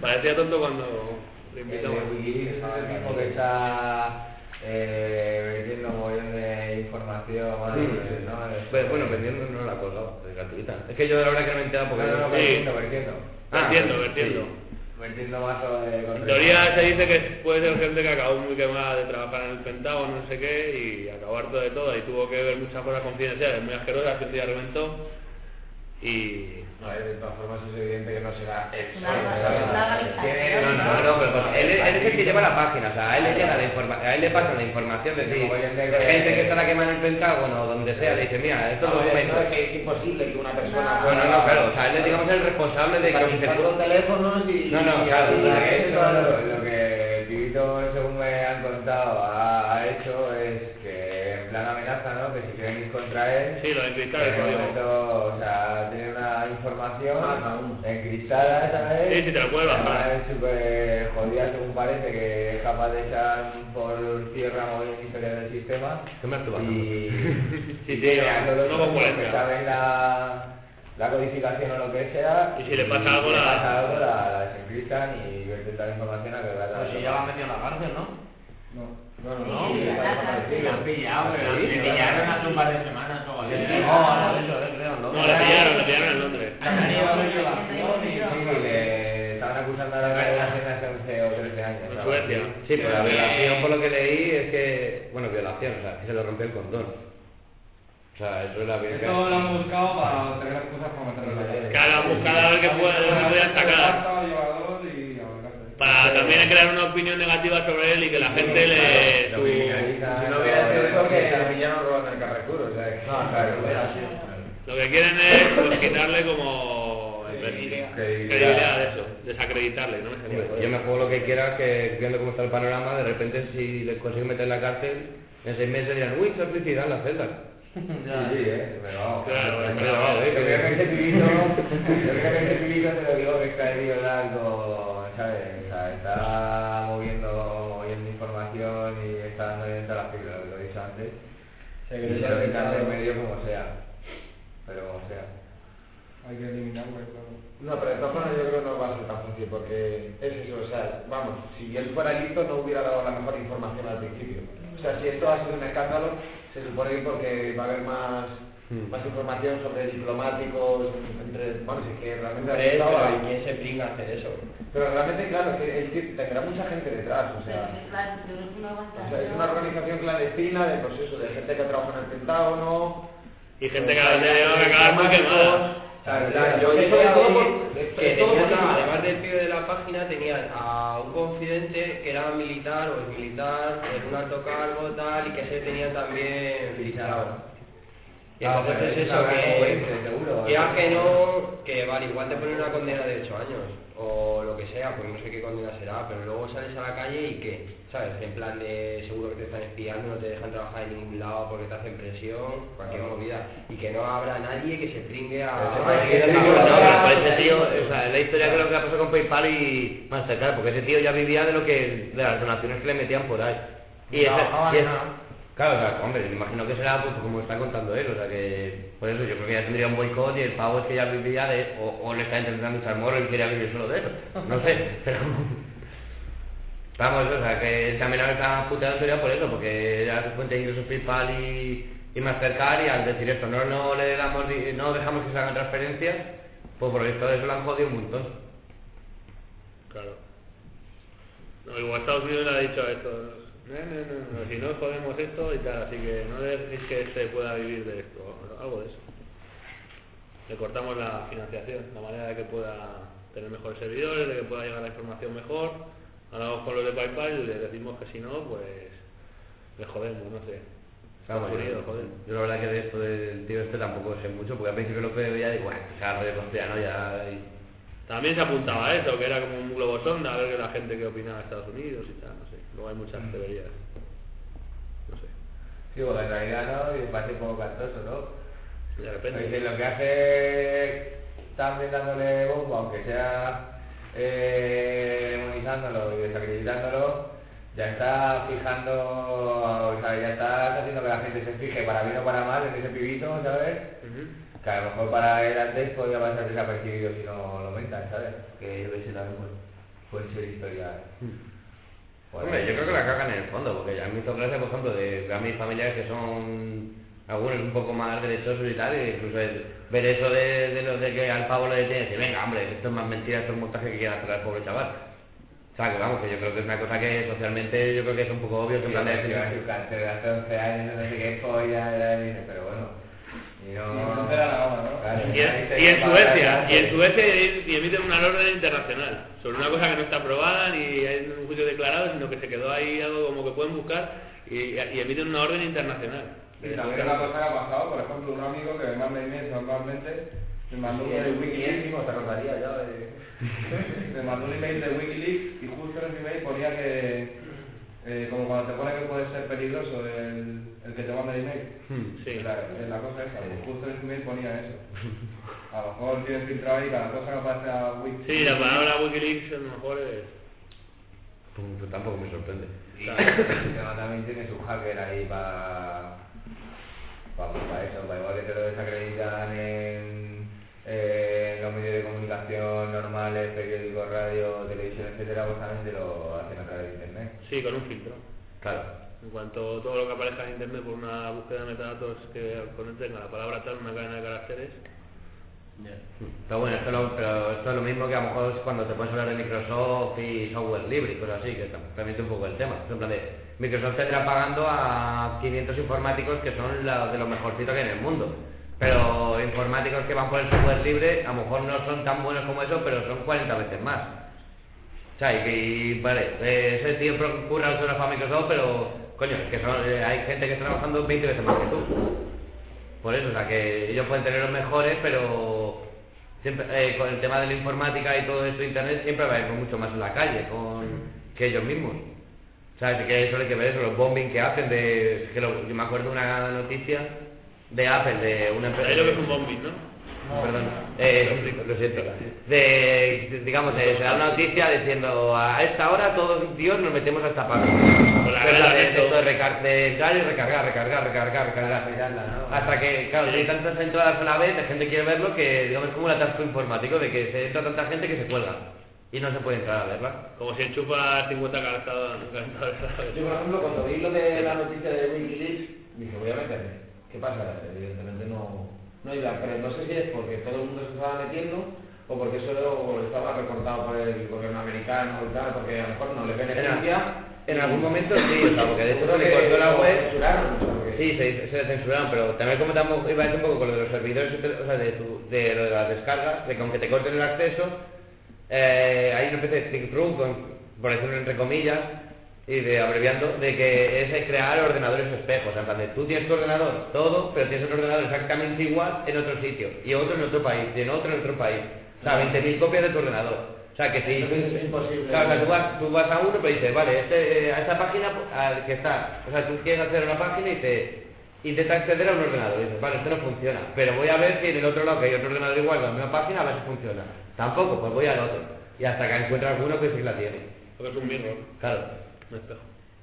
Parecía tonto cuando le El invitamos. Wikileaks es el mismo que está eh, vendiendo un montón de información, bueno, Sí, eh, sí. ¿no? Es- Pues, bueno, vendiendo no la ha colgado, es gratuita. Es que yo de la verdad que no me he enterado porque... No, no, no, Sí. vertiendo, vertiendo. Ah, Vertiendo, sí. Mazo de En teoría se dice que puede ser gente que acabó muy quemada de trabajar en el Pentágono, no sé qué, y acabar todo de todo, y tuvo que ver muchas cosas confidenciales muy asquerosas que un día reventó, y... A ver, de todas formas es evidente que no será él No, no, no, pero pues, él, él es el que lleva la página, o sea, a él le llega la informa- a él le pasa la información, es decir, que- gente que está la quemando en el Pentágono o donde sea, le dice, mira, estos No, es, no, que es imposible que una persona... No. No, no, no, claro, o sea, él es digamos el responsable de que los teléfonos y... No, no, claro, Sí, lo de código. momento, o sea, tiene una información aún. encriptada, ¿sabes? Sí, sí, te la puedes bajar. Es súper jodida, según parece, que es capaz de echar por tierra movimientos historias del sistema. ¿Qué me estuvo Y, Sí, y sí, no saben la, la codificación o lo que sea. Y si le pasa algo, si le la- pasa algo, la, desencriptan y verten toda la información a que la Pues si ya han metido en la cárcel, ¿no? No, No, no, Sí, está la- desaparecido. Lo han pillado, pero Sí, le sí, pillaron sí. hace un par de semanas o algo así. No, eso es, creo, ¿no? No, le pillaron, le pillaron en Londres. Le estaban acusando ahora de violación hace 11 o 13 años. Suecia. Sí, pero la violación, por lo que leí, es que, bueno, violación, o sea, que se le rompió el condón. O sea, eso es la Esto lo han buscado para obtener excusas para meterlo en la. Cada buscada a ver qué puede- qué podían sacar. Para también crear una opinión negativa sobre él y que la gente le... Lo su- Si no hubiera sido eso, que pillaron robando el Carrefour, o sea. No, claro. Lo que quieren es pues, quitarle como Credibilidad. de eso, desacreditarle, no. Hombre, Yo me juego lo que quiera, que viendo cómo está el panorama, de repente si les consigo meter en la cárcel, en seis meses dirán, uy, se ha suicidado en la celda. Sí, sí, eh, pero vamos. Claro, pero, pero yo ¿sabes? O sea, está moviendo, moviendo información y está dando dentro a la fibra, lo que lo he dicho antes. Se Y se lo quitan del medio como sea, pero como sea. Hay que eliminarlo, claro. No, pero de todas formas yo creo que no va a ser tan fácil porque es eso, o sea, vamos, si él fuera listo no hubiera dado la mejor información al principio. O sea, si esto ha sido un escándalo, se supone que porque va a haber más Mm. más información sobre diplomáticos, entre, bueno, sí que realmente ha Hombre, gustado pero a- ¿y quién se pringa a hacer eso? pero realmente, claro, es que es decir, tendrá mucha gente detrás, o sea, que, claro, si es una o organización... sea, es una organización clandestina de, pues eso, de gente que trabaja en el Pentágono, Y gente pues, que tiene hay que acabar. Claro, Claro, yo es es- que es por- además del pibe de la página, tenían a un confidente que era militar o es militar, en un alto cargo tal, y que se tenía también fichado. Y Ah, entonces es eso que, como 20, seguro, quieras ¿no? que no, que vale, igual te ponen una condena de 8 años, o lo que sea, pues no sé qué condena será, pero luego sales a la calle y que, ¿sabes? En plan de seguro que te están espiando, no te dejan trabajar en ningún lado porque te hacen presión, cualquier movida, y que no habrá nadie que se pringue a... Es que no, No, pero por ese tío, o sea, la historia creo que ha pasado con PayPal y Mastercard, porque ese tío ya vivía de lo que, de las donaciones que le metían por ahí. Y ese- Trabajaban y es- en nada. Claro, o sea, hombre, me imagino que será pues, como está contando él, o sea que por eso yo creo que ya tendría un boicot y el pavo es que ya vivía de, o, o le está intentando echar morro y quería vivir solo de eso, no sé, pero vamos, o sea que también ahora está puteado en teoría por eso, porque ya su fuente de ingresos PayPal y, y Mastercard y al decir esto no, no le damos, no dejamos que se hagan transferencias, pues por lo visto eso lo han jodido un montón. Claro. No, igual Estados Unidos le ha dicho a esto, no, no, no, no, si no jodemos esto y tal, así que no decís que se pueda vivir de esto, algo de eso. Le cortamos la financiación, la manera de que pueda tener mejores servidores, de que pueda llegar la información mejor. Hablamos con los de PayPal y les decimos que si no, pues les jodemos, no sé. Unidos, yo, joder. yo la verdad que de esto del tío este tampoco sé mucho, porque al principio lo que veía digo, bueno, rollo conspirano ya... También se apuntaba a eso, que era como un globo sonda, a ver que la gente que opinaba de Estados Unidos y tal, no sé. Luego hay muchas teorías. No sé. Sí, porque en realidad no, y parece un poco cantoso, ¿no? De repente. lo que hace también dándole bombo, aunque sea eh, demonizándolo y desacreditándolo, ya está fijando, o sea, ya está haciendo que la gente se fije para bien o para mal en ese pibito, ¿sabes? Que a lo mejor para él antes podía pasar desapercibido si no lo mentan, ¿sabes? Que yo que sé también pues, pueden ser historias. por Hombre, ahí. yo creo que la cagan en el fondo, porque ya me hizo gracia, por ejemplo, de mis familiares que son algunos un poco más derechosos y tal, e incluso el- ver eso de, de lo de que al pavo le detiene y decir, venga, hombre, esto es más mentira, esto es montaje que quiere hacer al pobre chaval. O sea, que vamos, que yo creo que es una cosa que socialmente yo creo que es un poco obvio que en plan de hombre, hace 11 años, no sé qué polla, pero bueno. Y en, y en Suecia, y en. Suecia y- emiten una orden internacional sobre una cosa que no está aprobada ni hay un juicio declarado, sino que se quedó ahí algo como que pueden buscar y, y emiten una orden internacional. Y también una cosa que ha pasado, por ejemplo, un amigo que me manda emails normalmente, me mandó un email de Wikileaks, Wikileaks, te acordaría ya de... me mandó un email de Wikileaks y justo en ese email ponía que, eh, como cuando te pone que puede ser peligroso el, el que te manda el email, Sí. la, cosa esa, pues justo en ese email ponía eso. A lo mejor tiene filtrado ahí cada cosa que aparece a Wikileaks. Sí, la palabra Wikileaks a lo mejor es... Pues tampoco me sorprende. Y el también tiene su hacker ahí para para eso, para igual que te lo desacreditan en, eh, en los medios de comunicación normales, periódicos, radio, televisión, etcétera, pues también te lo hacen a través de. Sí, con un filtro. Claro. En cuanto todo lo que aparezca en internet por una búsqueda de metadatos que contenga la palabra tal, una cadena de caracteres, Pero bueno, esto, lo- pero esto es lo mismo que a lo mejor cuando te pones a hablar de Microsoft y software libre y cosas así, que tam- también es un poco el tema. En plan de, Microsoft tendrá pagando a 500 informáticos que son la- de los mejorcitos que hay en el mundo. Pero informáticos que van por el software libre, a lo mejor no son tan buenos como eso, pero son 40 veces más. O sea, y que, y, vale, eh, ese tío procura horas para Microsoft, pero, coño, que son- eh, hay gente que está trabajando 20 veces más que tú. Por eso, o sea, que ellos pueden tener los mejores, pero siempre eh, con el tema de la informática y todo esto, internet, siempre va a ir mucho más en la calle, con que ellos mismos. ¿Sabes? Que eso hay que ver eso, los bombing que hacen de... Que lo- yo me acuerdo de una noticia de Apple, de una empresa... ahí lo que es un bombing, ¿no? Perdón, eh, lo siento. De, de- digamos, de- se da una noticia diciendo a esta hora todos Dios nos metemos a esta parte. la de, guerra de, de esto esto. de, recar- de entrar y recargar, recargar, recargar, recargar. Hasta que, claro, hay tantas entradas a la vez, la gente quiere verlo que, digamos, es como el atasco informático, de que se entra tanta gente que se cuelga y no se puede entrar a verla. Como si enchufa 50 calentados. Yo, por ejemplo, cuando vi lo de la noticia de Wikileaks, dije, voy a meterme. ¿Qué pasa? Evidentemente no, no plan, pero no sé si es porque todo el mundo se estaba metiendo o porque eso estaba recortado por el gobierno americano y tal, porque a lo mejor no le beneficia. En algún momento sí, o sea, porque de hecho se cortó la web. porque- Sí, se, se censuraron, pero también comentamos, iba a decir un poco con lo de los servidores, o sea, de, tu- de lo de las descargas, de que aunque te corten el acceso, eh, hay una especie de stick con- por decirlo entre comillas, y de abreviando, de que es el crear ordenadores espejos, en plan de tú tienes tu ordenador, todo, pero tienes otro ordenador exactamente igual en otro sitio, y otro en otro país, y en otro en otro país. O sea, 20.000 copias de tu ordenador. O sea, que si... Entonces es imposible. Claro, o sea, tú vas, tú vas a uno, pero dices, vale, este, eh, a esta página al que está, o sea, tú quieres hacer una página y te intenta acceder a un ordenador, y dices, vale, este no funciona, pero voy a ver si en el otro lado que hay otro ordenador igual con la misma página, a ver si funciona. Tampoco, pues voy al otro. Y hasta que encuentre alguno que sí la tiene. Porque es un mirror, Claro.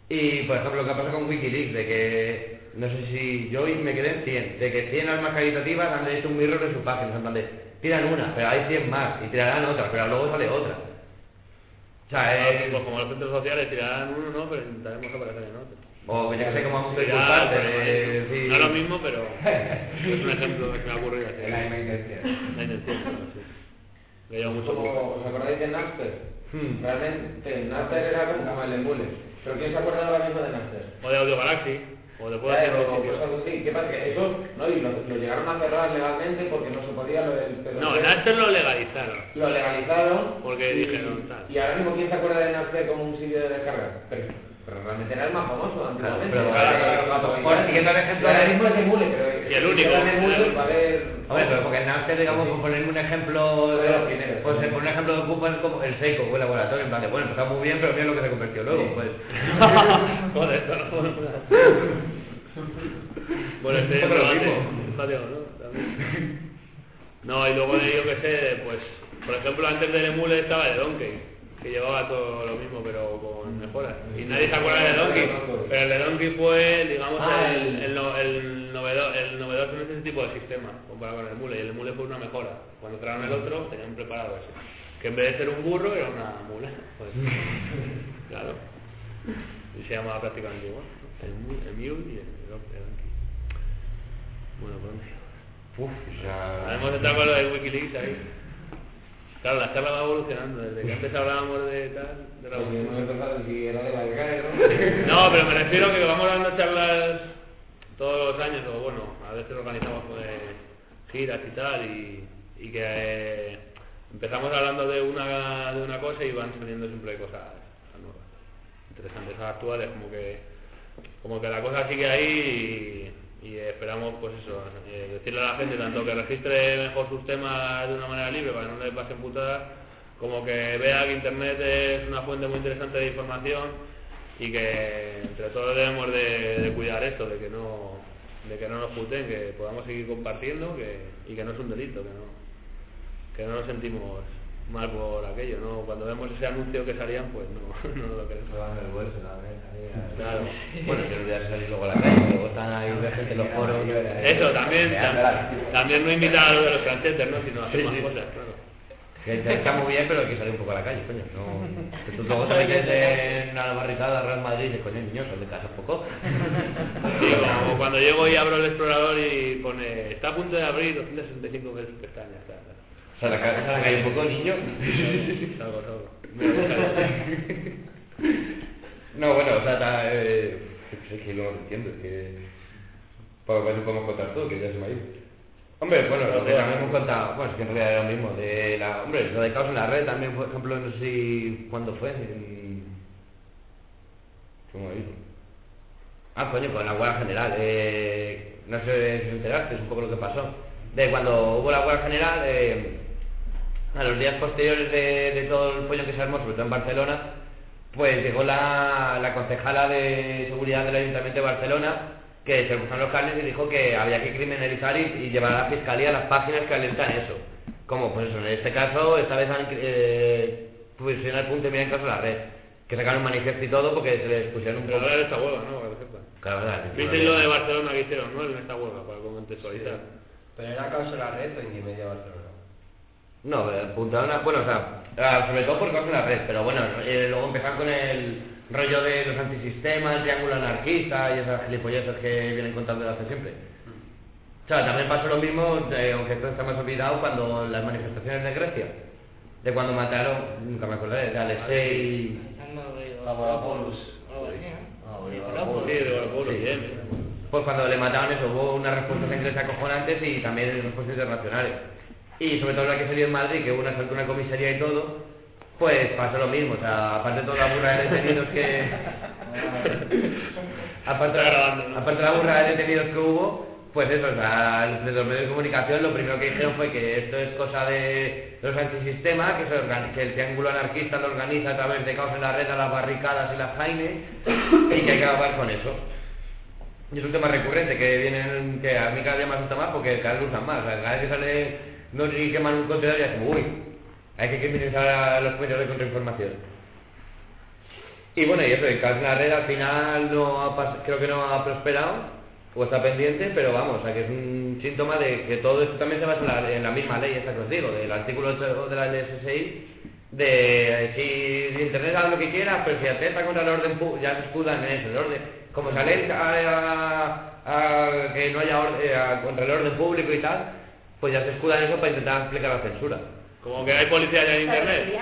Y, por ejemplo, lo que pasa con Wikileaks, de que, no sé si yo hoy me quedé en 100, de que 100 armas caritativas han hecho un mirror en su página, en tiran una, pero hay 100 más, y tirarán otra, pero luego sale otra. O sea, Ah, es... pues como los centros sociales tirarán uno, no, pero intentaremos aparecer en otro. O que sé cómo vamos a Ya, sí. No lo mismo, pero es un ejemplo que me ha ocurrido así. Es la misma intención. La intención. Le mucho Como. ¿Os acordáis de Napster? Hmm. Realmente Napster era como el emule. ¿Pero quién se acuerda ahora mismo de Napster? O de Audio Galaxy, o de Claro, decir pues así. ¿Qué pasa? Que eso, no, y lo, lo llegaron a cerrar legalmente porque no se podía lo del No, Napster lo legalizaron. Lo legalizaron. Porque y, dijeron tal. Y ahora mismo, ¿quién se acuerda de Napster como un sitio de descarga? Pero, pero realmente era el más famoso antiguamente. claro, por- claro, por siguiendo el ejemplo y ahora de- mismo es emule, pero Y el único. Hombre, pero porque en Napster, digamos, por ponerme un ejemplo, De los primeros. pues se pone un ejemplo de ocupan como el Seiko, o el laboratorio, en plan de, bueno, está muy bien, pero mira lo que se convirtió luego, pues. Joder, esto no. bueno, este es lo mismo. ¿no? También. No, y luego de yo que sé, pues, por ejemplo, antes del emule estaba el Donkey, que llevaba todo lo mismo, pero con mejoras. Y nadie se acuerda de Donkey, pero el de Donkey fue, digamos, Ah, el, el- el, no- el novedoso en ese tipo de sistema, comparado con el emule, y el emule fue una mejora. Cuando trajeron el otro, tenían preparado ese. Que en vez de ser un burro, era una mula. Pues, claro. Y se llamaba prácticamente igual. El, mu- el mule y el, donkey. Bueno, ¿por dónde íbamos? Uf, ya. Hemos entrado con lo de Wikileaks ahí. Claro, la charla va evolucionando. Desde que antes hablábamos de tal, de la No, pero me refiero a que vamos dando charlas todos los años, o bueno, a veces organizamos pues, giras y tal, y, y que eh, empezamos hablando de una, de una cosa y van saliendo siempre cosas nuevas, interesantes, actuales, como que, como que la cosa sigue ahí y, y esperamos, pues eso, eh, decirle a la gente tanto que registre mejor sus temas de una manera libre para que no le pasen putadas, como que vea que Internet es una fuente muy interesante de información y que entre todos debemos de, de cuidar esto, de que no de que no nos puten, que podamos seguir compartiendo que, y que no es un delito, que no, que no nos sentimos mal por aquello, ¿no? Cuando vemos ese anuncio que salían, pues no, no lo queremos. Claro. Bueno, que no olvidarse salir luego a la calle, luego están ahí de gente en los foros. Eso, también, tam- también no invitar a lo de los franceses, ¿no? Sino hacer Sí, más sí. cosas, claro. Que está- está muy bien, pero hay que salir un poco a la calle, coño. No, que tú luego te metes en una barricada Real Madrid y dices, coño, niño, sal de casa un poco. Sí, como cuando llego y abro el explorador y pone, está a punto de abrir 265 veces pestañas, tal. Sal a la calle, sal a la calle un poco, niño. Salgo, salgo. No, bueno, o sea, está, eh, es que no lo entiendo, es que... Por eso podemos contar todo, que ya ha ido. Hombre, bueno, lo que también hemos contado, bueno, es que en realidad era lo mismo, de la, hombre, lo de caos en la red también, por ejemplo, no sé si, ¿cuándo fue? En- ¿Cómo? Ah, coño, con la huelga general, eh, no sé si enteraste, es un poco lo que pasó. De cuando hubo la huelga general, eh, a los días posteriores de, de todo el pollo que se armó, sobre todo en Barcelona, pues llegó la, la concejala de seguridad del Ayuntamiento de Barcelona, que se pusieron los carnes y dijo que había que criminalizar y, y llevar a la fiscalía las páginas que alentan eso. Como, pues eso, en este caso, esta vez han eh, pusieron el punto y mira en caso la red, que sacaron un manifiesto y todo porque se les pusieron un Pero poco... de esta huelga, ¿no? Claro, verdad, ¿Viste lo de Barcelona que hicieron, no? En esta huelga, para contextualizar. Pero era causa de la red o Indymedia Barcelona. No, pero apuntaron a... Bueno, o sea, ah, sobre todo por causa de la red, pero bueno, eh, luego empezaron con el rollo de los antisistemas, el triángulo anarquista y esas gilipolleces que vienen contando desde hace siempre. sea, también pasó lo mismo, eh, aunque esto está más olvidado, cuando las manifestaciones de Grecia, de cuando mataron, nunca me acuerdo, de Alexei... Papadopoulos. Sí, de Europol, Sí. bien. Pues cuando le mataron eso, hubo unas respuestas en Grecia acojonantes y también respuestas internacionales. Y sobre todo la que salió en Madrid, que hubo una asalto a una comisaría y todo, pues pasó lo mismo. O sea, aparte de toda la burra de detenidos que... aparte, aparte de la burra de detenidos que hubo, pues eso, o sea, desde los medios de comunicación lo primero que dijeron fue que esto es cosa de los antisistemas, que, se organ- que el triángulo anarquista lo organiza a través de caos en la red, a las barricadas y las jaines, y que hay que acabar con eso. Y es un tema recurrente que vienen, que a mí cada día me asusta más porque cada vez usan más. O sea, cada vez que sale, no sé si queman un contenedor ya es como, uy, hay que criminalizar a los medios de contrainformación. Y bueno, y eso, el caos en la red al final no ha creo que no ha prosperado, o está pendiente, pero vamos, o que es un síntoma de que todo esto también se basa en la, en la misma ley esta que os digo, del artículo 8 de la LSSI, de si Internet hace lo que quiera, pero si atenta contra el orden ya se escudan en eso, el orden, como sale a, a- que no haya orden, a- contra el orden público y tal, pues ya se escudan en eso para intentar explicar la censura. Como que hay policía ya en Pero internet.